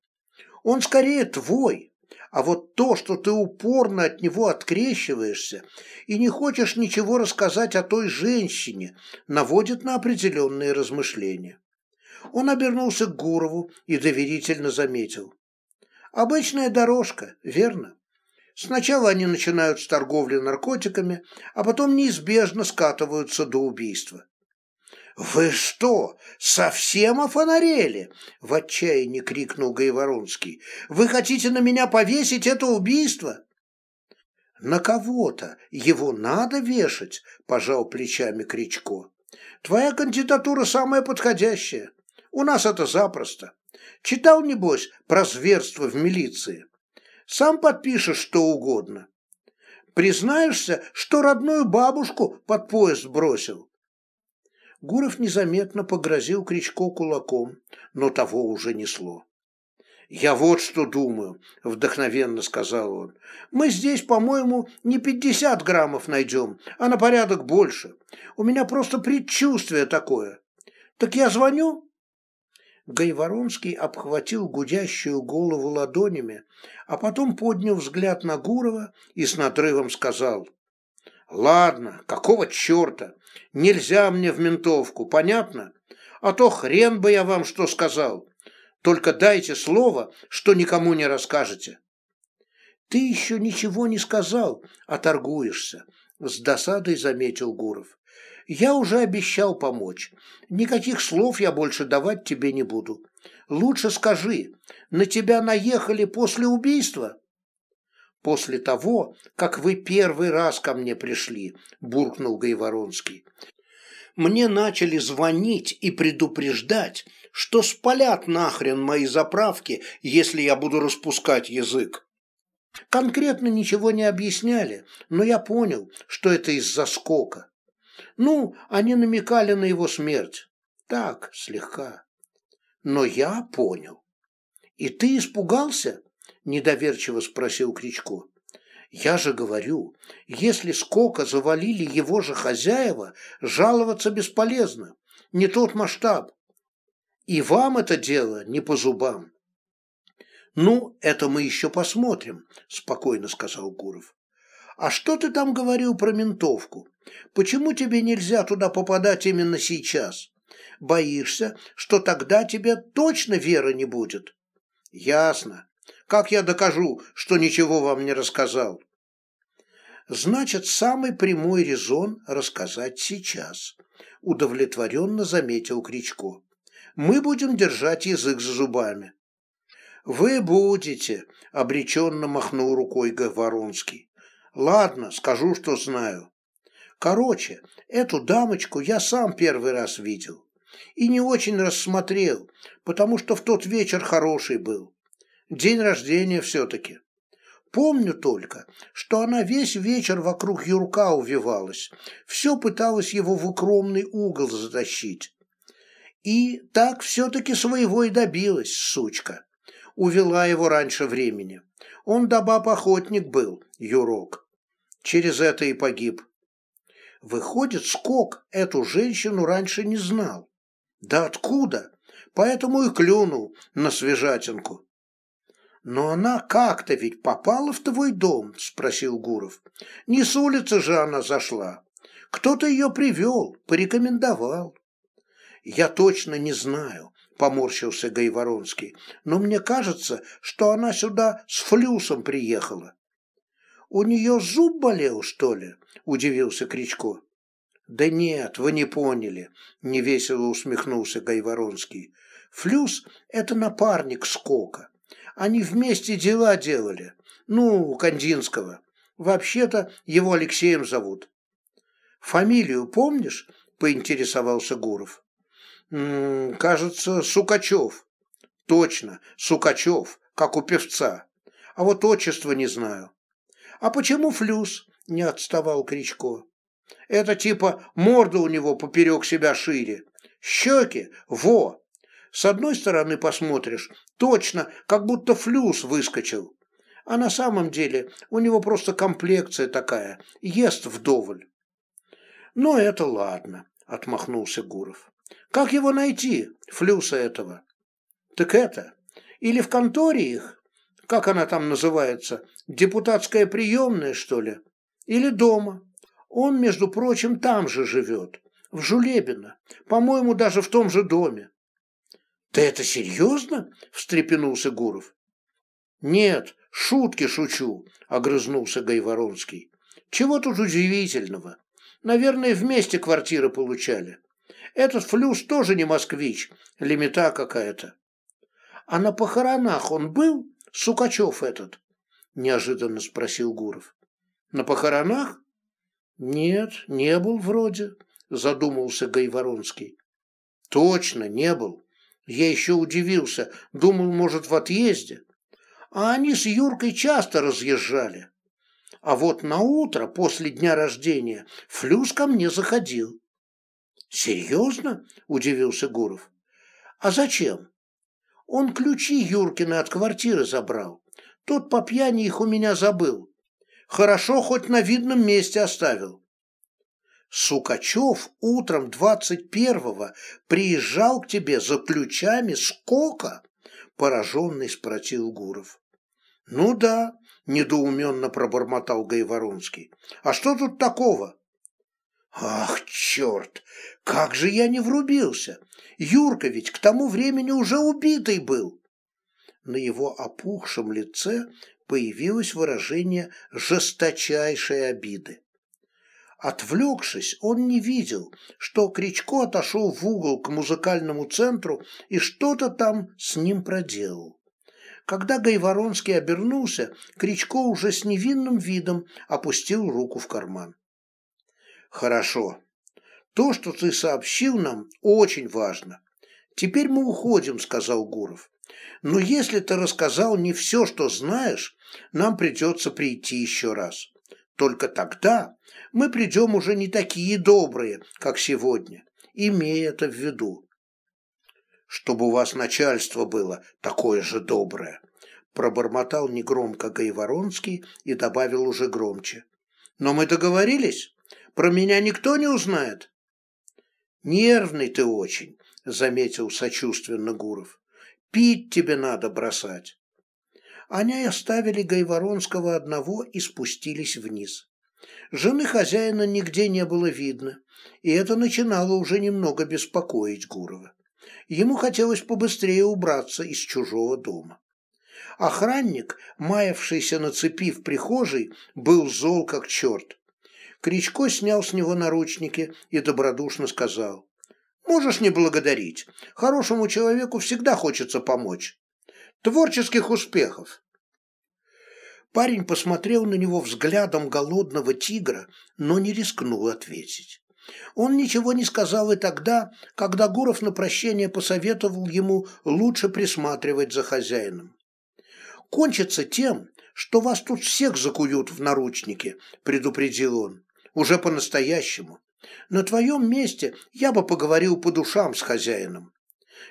Он скорее твой, а вот то, что ты упорно от него открещиваешься и не хочешь ничего рассказать о той женщине, наводит на определенные размышления. Он обернулся к Гурову и доверительно заметил. Обычная дорожка, верно? Сначала они начинают с торговли наркотиками, а потом неизбежно скатываются до убийства. «Вы что, совсем офонарели?» – в отчаянии крикнул Гайворонский. «Вы хотите на меня повесить это убийство?» «На кого-то его надо вешать», – пожал плечами Кричко. «Твоя кандидатура самая подходящая. У нас это запросто. Читал, небось, про зверство в милиции. Сам подпишешь что угодно. Признаешься, что родную бабушку под поезд бросил. Гуров незаметно погрозил Кричко кулаком, но того уже несло. «Я вот что думаю», — вдохновенно сказал он. «Мы здесь, по-моему, не пятьдесят граммов найдем, а на порядок больше. У меня просто предчувствие такое. Так я звоню?» Гайворонский обхватил гудящую голову ладонями, а потом поднял взгляд на Гурова и с надрывом сказал — Ладно, какого черта? Нельзя мне в ментовку, понятно? А то хрен бы я вам что сказал. Только дайте слово, что никому не расскажете. Ты еще ничего не сказал, а торгуешься, с досадой заметил Гуров. Я уже обещал помочь. Никаких слов я больше давать тебе не буду. Лучше скажи, на тебя наехали после убийства? после того, как вы первый раз ко мне пришли», – буркнул Гайворонский. «Мне начали звонить и предупреждать, что спалят нахрен мои заправки, если я буду распускать язык. Конкретно ничего не объясняли, но я понял, что это из-за скока. Ну, они намекали на его смерть. Так, слегка. Но я понял. И ты испугался?» недоверчиво спросил Кричко. Я же говорю, если скока завалили его же хозяева, жаловаться бесполезно. Не тот масштаб. И вам это дело не по зубам. Ну, это мы еще посмотрим, спокойно сказал Гуров. А что ты там говорил про ментовку? Почему тебе нельзя туда попадать именно сейчас? Боишься, что тогда тебе точно веры не будет? Ясно. Как я докажу, что ничего вам не рассказал? Значит, самый прямой резон рассказать сейчас, удовлетворенно заметил Кричко. Мы будем держать язык за зубами. Вы будете, обреченно махнул рукой Говоронский. Ладно, скажу, что знаю. Короче, эту дамочку я сам первый раз видел. И не очень рассмотрел, потому что в тот вечер хороший был. День рождения все-таки. Помню только, что она весь вечер вокруг Юрка увивалась, все пыталась его в укромный угол затащить. И так все-таки своего и добилась, сучка. Увела его раньше времени. Он да охотник был, Юрок. Через это и погиб. Выходит, Скок эту женщину раньше не знал. Да откуда? Поэтому и клюнул на свежатинку. «Но она как-то ведь попала в твой дом?» – спросил Гуров. «Не с улицы же она зашла. Кто-то ее привел, порекомендовал. Я точно не знаю, поморщился Гайворонский, но мне кажется, что она сюда с флюсом приехала. У нее зуб болел, что ли? Удивился Кричко. Да нет, вы не поняли, невесело усмехнулся Гайворонский. Флюс – это напарник Скока. Они вместе дела делали. Ну, Кандинского. Вообще-то его Алексеем зовут. Фамилию помнишь? Поинтересовался Гуров. М -м, кажется, Сукачев. Точно, Сукачев, как у певца. А вот отчество не знаю. А почему флюс? Не отставал Кричко. Это типа морда у него поперек себя шире. Щеки, во! С одной стороны посмотришь, точно, как будто флюс выскочил. А на самом деле у него просто комплекция такая, ест вдоволь. Но это ладно, отмахнулся Гуров. Как его найти, флюса этого? Так это, или в конторе их, как она там называется, депутатская приемная, что ли? Или дома? Он, между прочим, там же живет, в Жулебино, по-моему, даже в том же доме. «Ты это серьезно?» – встрепенулся Гуров. «Нет, шутки шучу», – огрызнулся Гайворонский. «Чего тут удивительного? Наверное, вместе квартиры получали. Этот флюс тоже не москвич, лимита какая-то». «А на похоронах он был, Сукачев этот?» – неожиданно спросил Гуров. «На похоронах?» «Нет, не был вроде», – задумался Гайворонский. «Точно, не был. Я еще удивился, думал, может, в отъезде. А они с Юркой часто разъезжали. А вот на утро после дня рождения Флюс ко мне заходил. «Серьезно?» – удивился Гуров. «А зачем?» «Он ключи Юркины от квартиры забрал. Тот по пьяни их у меня забыл. Хорошо, хоть на видном месте оставил. Сукачев утром двадцать первого приезжал к тебе за ключами сколько? Пораженный спросил Гуров. Ну да, недоуменно пробормотал Гайворонский. А что тут такого? Ах, черт, как же я не врубился! Юрка ведь к тому времени уже убитый был. На его опухшем лице появилось выражение жесточайшей обиды. Отвлекшись, он не видел, что Кричко отошел в угол к музыкальному центру и что-то там с ним проделал. Когда Гайворонский обернулся, Кричко уже с невинным видом опустил руку в карман. «Хорошо. То, что ты сообщил нам, очень важно. Теперь мы уходим», — сказал Гуров. «Но если ты рассказал не все, что знаешь, нам придется прийти еще раз. Только тогда мы придем уже не такие добрые, как сегодня, имея это в виду. Чтобы у вас начальство было такое же доброе, пробормотал негромко Гайворонский и добавил уже громче. Но мы договорились? Про меня никто не узнает? Нервный ты очень, заметил сочувственно Гуров. Пить тебе надо бросать. Они оставили Гайворонского одного и спустились вниз. Жены хозяина нигде не было видно, и это начинало уже немного беспокоить Гурова. Ему хотелось побыстрее убраться из чужого дома. Охранник, маявшийся на цепи в прихожей, был зол как черт. Кричко снял с него наручники и добродушно сказал. «Можешь не благодарить. Хорошему человеку всегда хочется помочь. Творческих успехов!» Парень посмотрел на него взглядом голодного тигра, но не рискнул ответить. Он ничего не сказал и тогда, когда Гуров на прощение посоветовал ему лучше присматривать за хозяином. «Кончится тем, что вас тут всех закуют в наручники», – предупредил он, – «уже по-настоящему. На твоем месте я бы поговорил по душам с хозяином.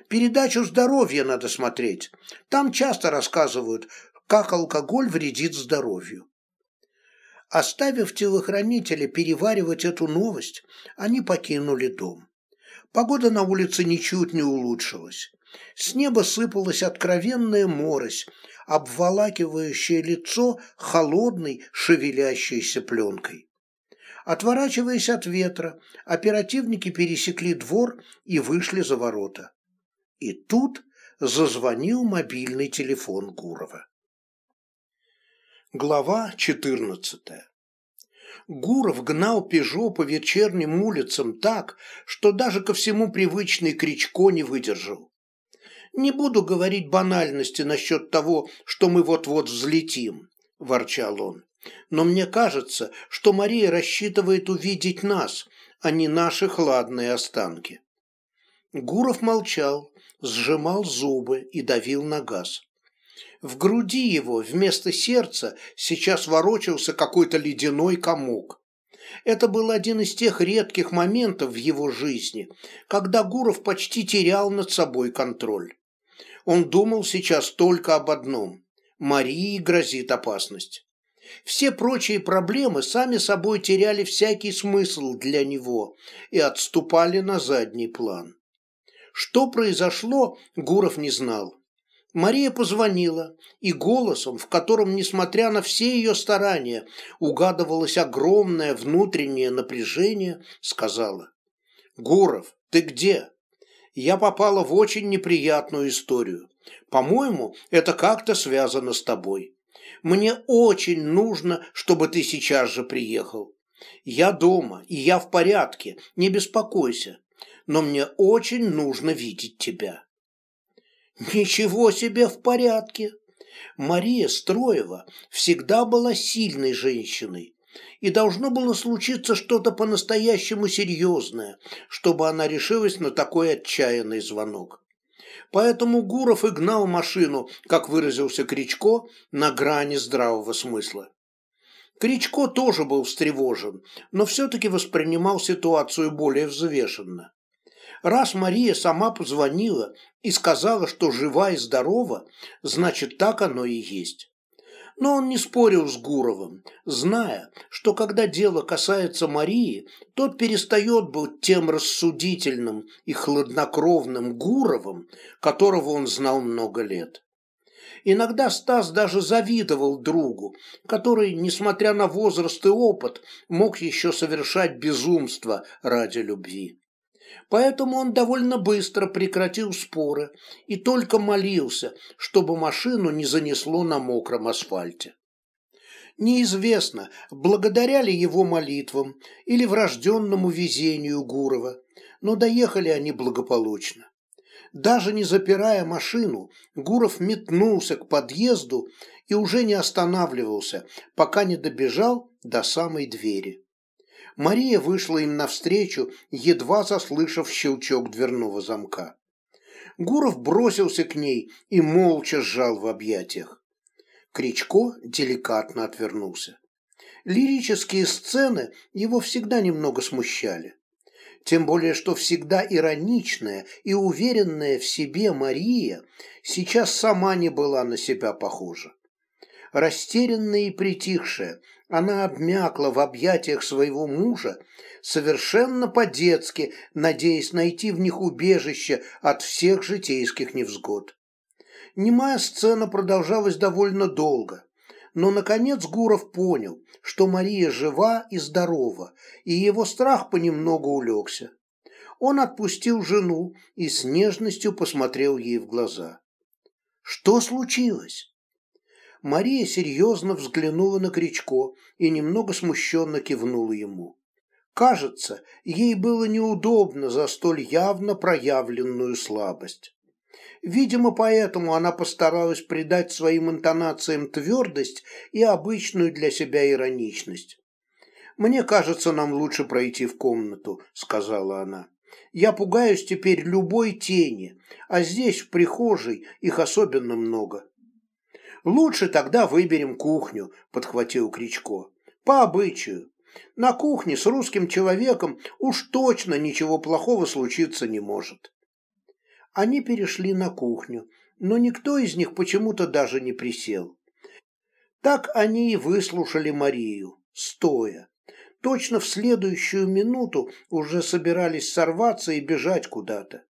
Передачу здоровья надо смотреть. Там часто рассказывают, как алкоголь вредит здоровью. Оставив телохранителя переваривать эту новость, они покинули дом. Погода на улице ничуть не улучшилась. С неба сыпалась откровенная морось, обволакивающая лицо холодной шевелящейся пленкой. Отворачиваясь от ветра, оперативники пересекли двор и вышли за ворота. И тут зазвонил мобильный телефон Гурова. Глава 14. Гуров гнал «Пежо» по вечерним улицам так, что даже ко всему привычный Кричко не выдержал. «Не буду говорить банальности насчет того, что мы вот-вот взлетим», – ворчал он. «Но мне кажется, что Мария рассчитывает увидеть нас, а не наши хладные останки». Гуров молчал, сжимал зубы и давил на газ. В груди его вместо сердца сейчас ворочался какой-то ледяной комок. Это был один из тех редких моментов в его жизни, когда Гуров почти терял над собой контроль. Он думал сейчас только об одном – Марии грозит опасность. Все прочие проблемы сами собой теряли всякий смысл для него и отступали на задний план. Что произошло, Гуров не знал. Мария позвонила, и голосом, в котором, несмотря на все ее старания, угадывалось огромное внутреннее напряжение, сказала. «Гуров, ты где? Я попала в очень неприятную историю. По-моему, это как-то связано с тобой. Мне очень нужно, чтобы ты сейчас же приехал. Я дома, и я в порядке, не беспокойся. Но мне очень нужно видеть тебя». Ничего себе в порядке! Мария Строева всегда была сильной женщиной, и должно было случиться что-то по-настоящему серьезное, чтобы она решилась на такой отчаянный звонок. Поэтому Гуров и гнал машину, как выразился Кричко, на грани здравого смысла. Кричко тоже был встревожен, но все-таки воспринимал ситуацию более взвешенно. Раз Мария сама позвонила и сказала, что жива и здорова, значит, так оно и есть. Но он не спорил с Гуровым, зная, что когда дело касается Марии, тот перестает быть тем рассудительным и хладнокровным Гуровым, которого он знал много лет. Иногда Стас даже завидовал другу, который, несмотря на возраст и опыт, мог еще совершать безумство ради любви. Поэтому он довольно быстро прекратил споры и только молился, чтобы машину не занесло на мокром асфальте. Неизвестно, благодаря ли его молитвам или врожденному везению Гурова, но доехали они благополучно. Даже не запирая машину, Гуров метнулся к подъезду и уже не останавливался, пока не добежал до самой двери. Мария вышла им навстречу, едва заслышав щелчок дверного замка. Гуров бросился к ней и молча сжал в объятиях. Кричко деликатно отвернулся. Лирические сцены его всегда немного смущали. Тем более, что всегда ироничная и уверенная в себе Мария сейчас сама не была на себя похожа. Растерянная и притихшая, она обмякла в объятиях своего мужа, совершенно по-детски, надеясь найти в них убежище от всех житейских невзгод. Немая сцена продолжалась довольно долго, но, наконец, Гуров понял, что Мария жива и здорова, и его страх понемногу улегся. Он отпустил жену и с нежностью посмотрел ей в глаза. «Что случилось?» Мария серьезно взглянула на Кричко и немного смущенно кивнула ему. Кажется, ей было неудобно за столь явно проявленную слабость. Видимо, поэтому она постаралась придать своим интонациям твердость и обычную для себя ироничность. «Мне кажется, нам лучше пройти в комнату», — сказала она. «Я пугаюсь теперь любой тени, а здесь, в прихожей, их особенно много. Лучше тогда выберем кухню, подхватил Кричко. По обычаю. На кухне с русским человеком уж точно ничего плохого случиться не может. Они перешли на кухню, но никто из них почему-то даже не присел. Так они и выслушали Марию, стоя. Точно в следующую минуту уже собирались сорваться и бежать куда-то.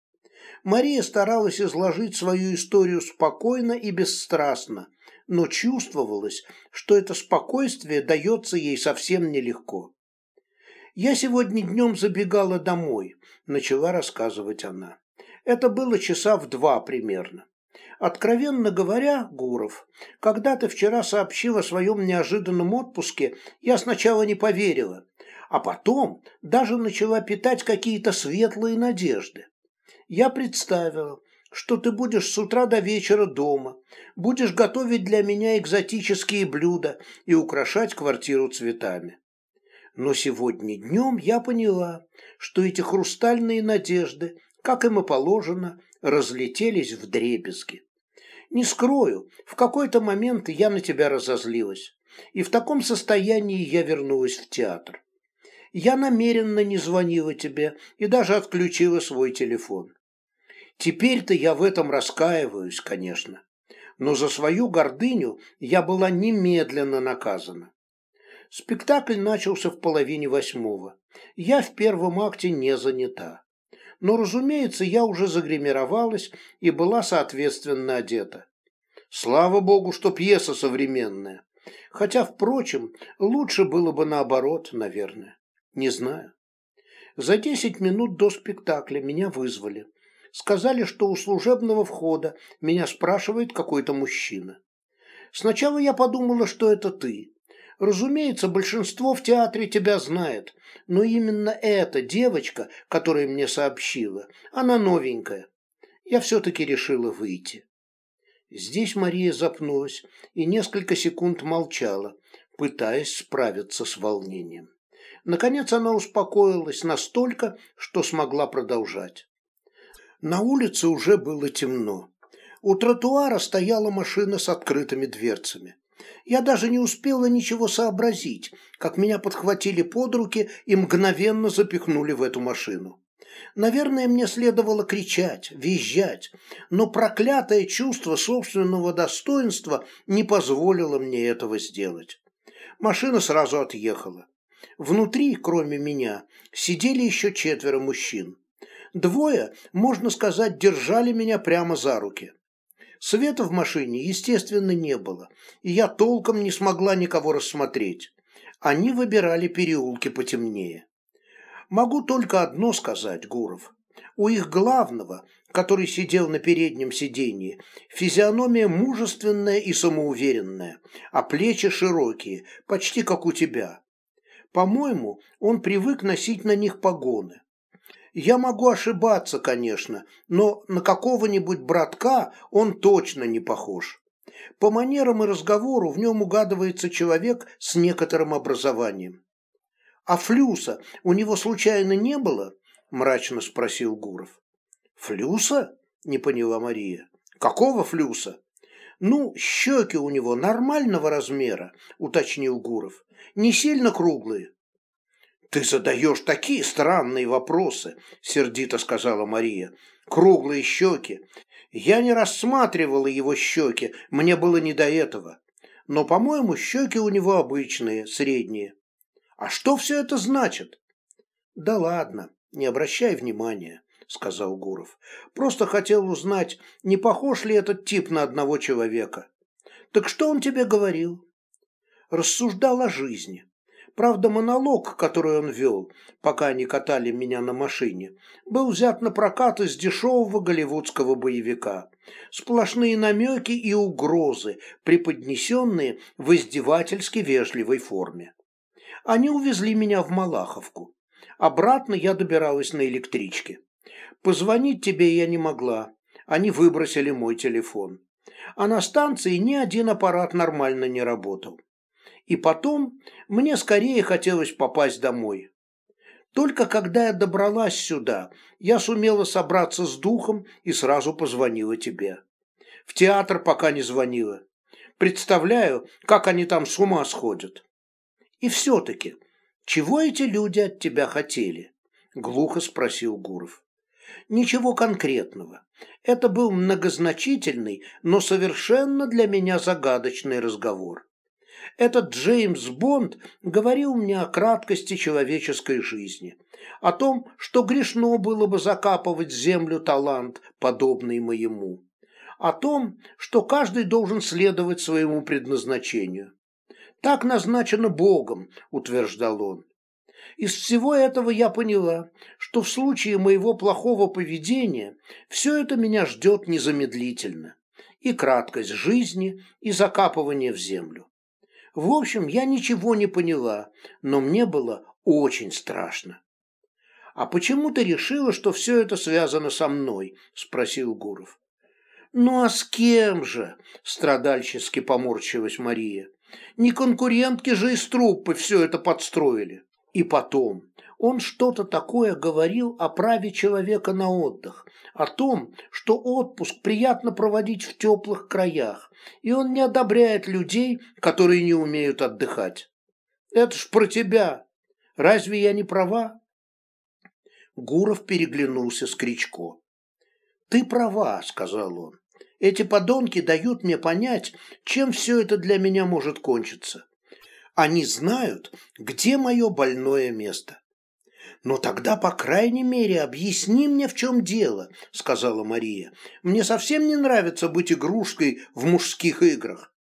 Мария старалась изложить свою историю спокойно и бесстрастно, но чувствовалось, что это спокойствие дается ей совсем нелегко. «Я сегодня днем забегала домой», – начала рассказывать она. «Это было часа в два примерно. Откровенно говоря, Гуров, когда ты вчера сообщил о своем неожиданном отпуске, я сначала не поверила, а потом даже начала питать какие-то светлые надежды. Я представила, что ты будешь с утра до вечера дома, будешь готовить для меня экзотические блюда и украшать квартиру цветами. Но сегодня днем я поняла, что эти хрустальные надежды, как им и положено, разлетелись в дребезги. Не скрою, в какой-то момент я на тебя разозлилась, и в таком состоянии я вернулась в театр. Я намеренно не звонила тебе и даже отключила свой телефон. Теперь-то я в этом раскаиваюсь, конечно, но за свою гордыню я была немедленно наказана. Спектакль начался в половине восьмого. Я в первом акте не занята но, разумеется, я уже загримировалась и была соответственно одета. Слава богу, что пьеса современная. Хотя, впрочем, лучше было бы наоборот, наверное. Не знаю. За десять минут до спектакля меня вызвали. Сказали, что у служебного входа меня спрашивает какой-то мужчина. Сначала я подумала, что это ты, Разумеется, большинство в театре тебя знает, но именно эта девочка, которая мне сообщила, она новенькая. Я все-таки решила выйти. Здесь Мария запнулась и несколько секунд молчала, пытаясь справиться с волнением. Наконец она успокоилась настолько, что смогла продолжать. На улице уже было темно. У тротуара стояла машина с открытыми дверцами. Я даже не успела ничего сообразить, как меня подхватили под руки и мгновенно запихнули в эту машину. Наверное, мне следовало кричать, визжать, но проклятое чувство собственного достоинства не позволило мне этого сделать. Машина сразу отъехала. Внутри, кроме меня, сидели еще четверо мужчин. Двое, можно сказать, держали меня прямо за руки. Света в машине, естественно, не было, и я толком не смогла никого рассмотреть. Они выбирали переулки потемнее. Могу только одно сказать, Гуров. У их главного, который сидел на переднем сиденье, физиономия мужественная и самоуверенная, а плечи широкие, почти как у тебя. По-моему, он привык носить на них погоны. Я могу ошибаться, конечно, но на какого-нибудь братка он точно не похож. По манерам и разговору в нем угадывается человек с некоторым образованием. «А флюса у него случайно не было?» – мрачно спросил Гуров. «Флюса?» – не поняла Мария. «Какого флюса?» «Ну, щеки у него нормального размера», – уточнил Гуров. «Не сильно круглые». «Ты задаешь такие странные вопросы», — сердито сказала Мария. «Круглые щеки. Я не рассматривала его щеки, мне было не до этого. Но, по-моему, щеки у него обычные, средние. А что все это значит?» «Да ладно, не обращай внимания», — сказал Гуров. «Просто хотел узнать, не похож ли этот тип на одного человека. Так что он тебе говорил?» «Рассуждал о жизни. Правда, монолог, который он вел, пока они катали меня на машине, был взят на прокат из дешевого голливудского боевика. Сплошные намеки и угрозы, преподнесенные в издевательски вежливой форме. Они увезли меня в Малаховку. Обратно я добиралась на электричке. Позвонить тебе я не могла. Они выбросили мой телефон. А на станции ни один аппарат нормально не работал. И потом мне скорее хотелось попасть домой. Только когда я добралась сюда, я сумела собраться с духом и сразу позвонила тебе. В театр пока не звонила. Представляю, как они там с ума сходят. И все-таки, чего эти люди от тебя хотели? Глухо спросил Гуров. Ничего конкретного. Это был многозначительный, но совершенно для меня загадочный разговор. Этот Джеймс Бонд говорил мне о краткости человеческой жизни, о том, что грешно было бы закапывать в землю талант, подобный моему, о том, что каждый должен следовать своему предназначению. Так назначено Богом, утверждал он. Из всего этого я поняла, что в случае моего плохого поведения все это меня ждет незамедлительно. И краткость жизни, и закапывание в землю. В общем, я ничего не поняла, но мне было очень страшно. «А почему ты решила, что все это связано со мной?» – спросил Гуров. «Ну а с кем же?» – страдальчески поморщилась Мария. «Не конкурентки же из труппы все это подстроили». И потом, он что-то такое говорил о праве человека на отдых, о том, что отпуск приятно проводить в теплых краях, и он не одобряет людей, которые не умеют отдыхать. Это ж про тебя. Разве я не права? Гуров переглянулся с Кричко. «Ты права», — сказал он. «Эти подонки дают мне понять, чем все это для меня может кончиться. Они знают, где мое больное место. «Но тогда, по крайней мере, объясни мне, в чем дело», — сказала Мария. «Мне совсем не нравится быть игрушкой в мужских играх».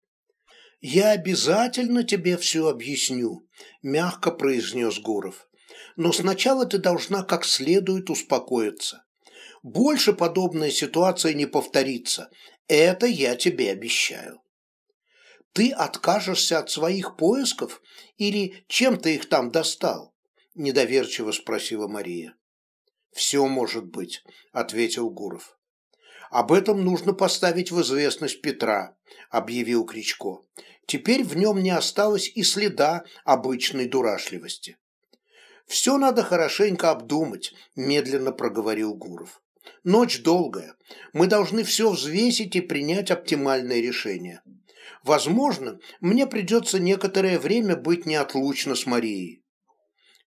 «Я обязательно тебе все объясню», — мягко произнес Гуров. «Но сначала ты должна как следует успокоиться. Больше подобная ситуация не повторится. Это я тебе обещаю» ты откажешься от своих поисков или чем ты их там достал недоверчиво спросила мария все может быть ответил гуров об этом нужно поставить в известность петра объявил кричко. Теперь в нем не осталось и следа обычной дурашливости все надо хорошенько обдумать медленно проговорил гуров ночь долгая. Мы должны все взвесить и принять оптимальное решение. Возможно, мне придется некоторое время быть неотлучно с Марией.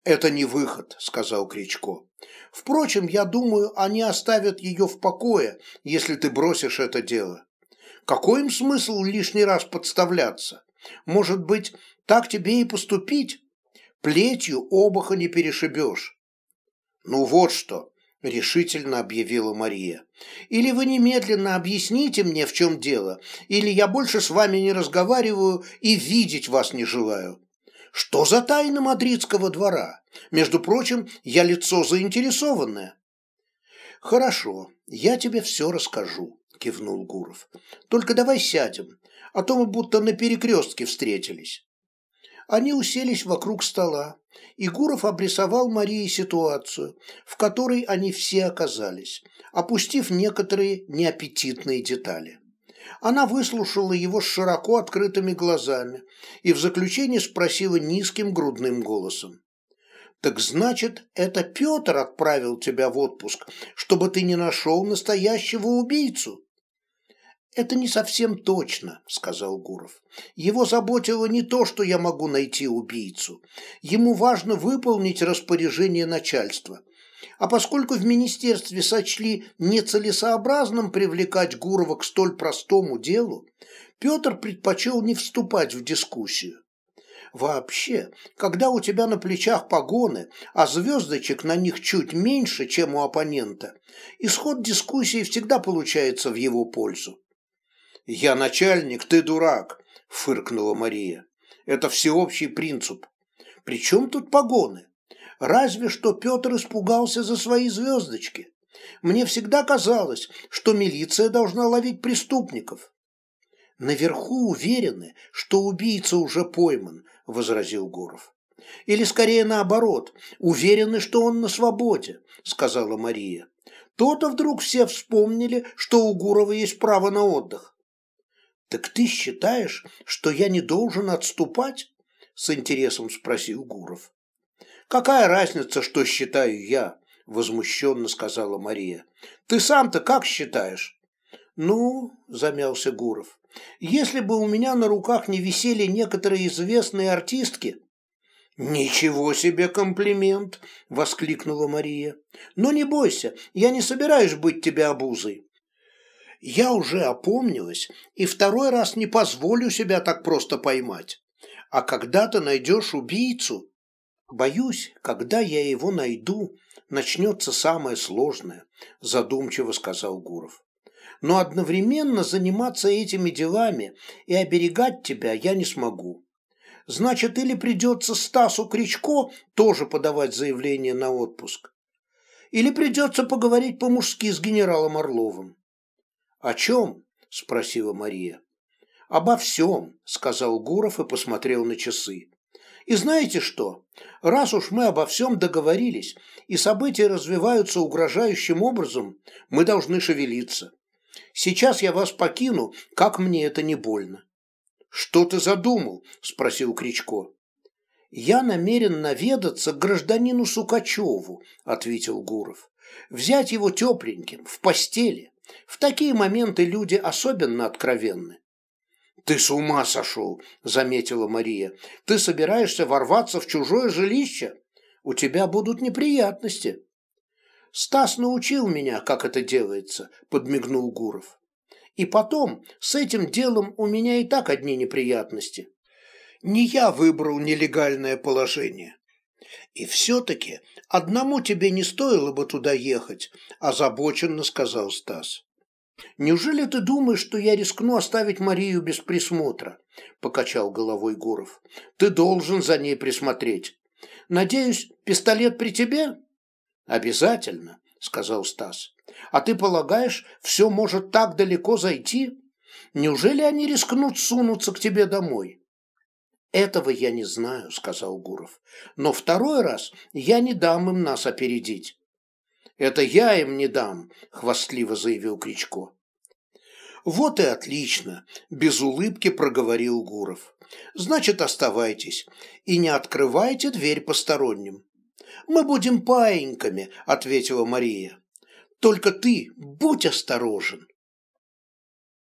«Это не выход», — сказал Кричко. «Впрочем, я думаю, они оставят ее в покое, если ты бросишь это дело. Какой им смысл лишний раз подставляться? Может быть, так тебе и поступить? Плетью обоха не перешибешь». «Ну вот что», – решительно объявила Мария. «Или вы немедленно объясните мне, в чем дело, или я больше с вами не разговариваю и видеть вас не желаю. Что за тайна мадридского двора? Между прочим, я лицо заинтересованное». «Хорошо, я тебе все расскажу», – кивнул Гуров. «Только давай сядем, а то мы будто на перекрестке встретились». Они уселись вокруг стола, и Гуров обрисовал Марии ситуацию, в которой они все оказались, опустив некоторые неаппетитные детали. Она выслушала его с широко открытыми глазами и в заключение спросила низким грудным голосом. «Так значит, это Петр отправил тебя в отпуск, чтобы ты не нашел настоящего убийцу?» «Это не совсем точно», — сказал Гуров. «Его заботило не то, что я могу найти убийцу. Ему важно выполнить распоряжение начальства. А поскольку в министерстве сочли нецелесообразным привлекать Гурова к столь простому делу, Петр предпочел не вступать в дискуссию. Вообще, когда у тебя на плечах погоны, а звездочек на них чуть меньше, чем у оппонента, исход дискуссии всегда получается в его пользу. «Я начальник, ты дурак», – фыркнула Мария. «Это всеобщий принцип. Причем тут погоны? Разве что Петр испугался за свои звездочки. Мне всегда казалось, что милиция должна ловить преступников». «Наверху уверены, что убийца уже пойман», – возразил Гуров. «Или скорее наоборот, уверены, что он на свободе», – сказала Мария. То-то вдруг все вспомнили, что у Гурова есть право на отдых. «Так ты считаешь, что я не должен отступать?» – с интересом спросил Гуров. «Какая разница, что считаю я?» – возмущенно сказала Мария. «Ты сам-то как считаешь?» «Ну», – замялся Гуров, – «если бы у меня на руках не висели некоторые известные артистки...» «Ничего себе комплимент!» – воскликнула Мария. «Но не бойся, я не собираюсь быть тебе обузой я уже опомнилась и второй раз не позволю себя так просто поймать. А когда ты найдешь убийцу, боюсь, когда я его найду, начнется самое сложное, задумчиво сказал Гуров. Но одновременно заниматься этими делами и оберегать тебя я не смогу. Значит, или придется Стасу Кричко тоже подавать заявление на отпуск, или придется поговорить по-мужски с генералом Орловым. «О чем?» – спросила Мария. «Обо всем», – сказал Гуров и посмотрел на часы. «И знаете что? Раз уж мы обо всем договорились, и события развиваются угрожающим образом, мы должны шевелиться. Сейчас я вас покину, как мне это не больно». «Что ты задумал?» – спросил Кричко. «Я намерен наведаться к гражданину Сукачеву», – ответил Гуров. «Взять его тепленьким, в постели. В такие моменты люди особенно откровенны». «Ты с ума сошел», – заметила Мария. «Ты собираешься ворваться в чужое жилище? У тебя будут неприятности». «Стас научил меня, как это делается», – подмигнул Гуров. «И потом, с этим делом у меня и так одни неприятности. Не я выбрал нелегальное положение. И все-таки одному тебе не стоило бы туда ехать», – озабоченно сказал Стас. «Неужели ты думаешь, что я рискну оставить Марию без присмотра?» – покачал головой Гуров. «Ты должен за ней присмотреть. Надеюсь, пистолет при тебе?» «Обязательно», – сказал Стас. «А ты полагаешь, все может так далеко зайти? Неужели они рискнут сунуться к тебе домой?» «Этого я не знаю», – сказал Гуров. «Но второй раз я не дам им нас опередить. Это я им не дам, хвастливо заявил Кричко. Вот и отлично, без улыбки проговорил Гуров. Значит, оставайтесь и не открывайте дверь посторонним. Мы будем паиньками, ответила Мария. Только ты будь осторожен.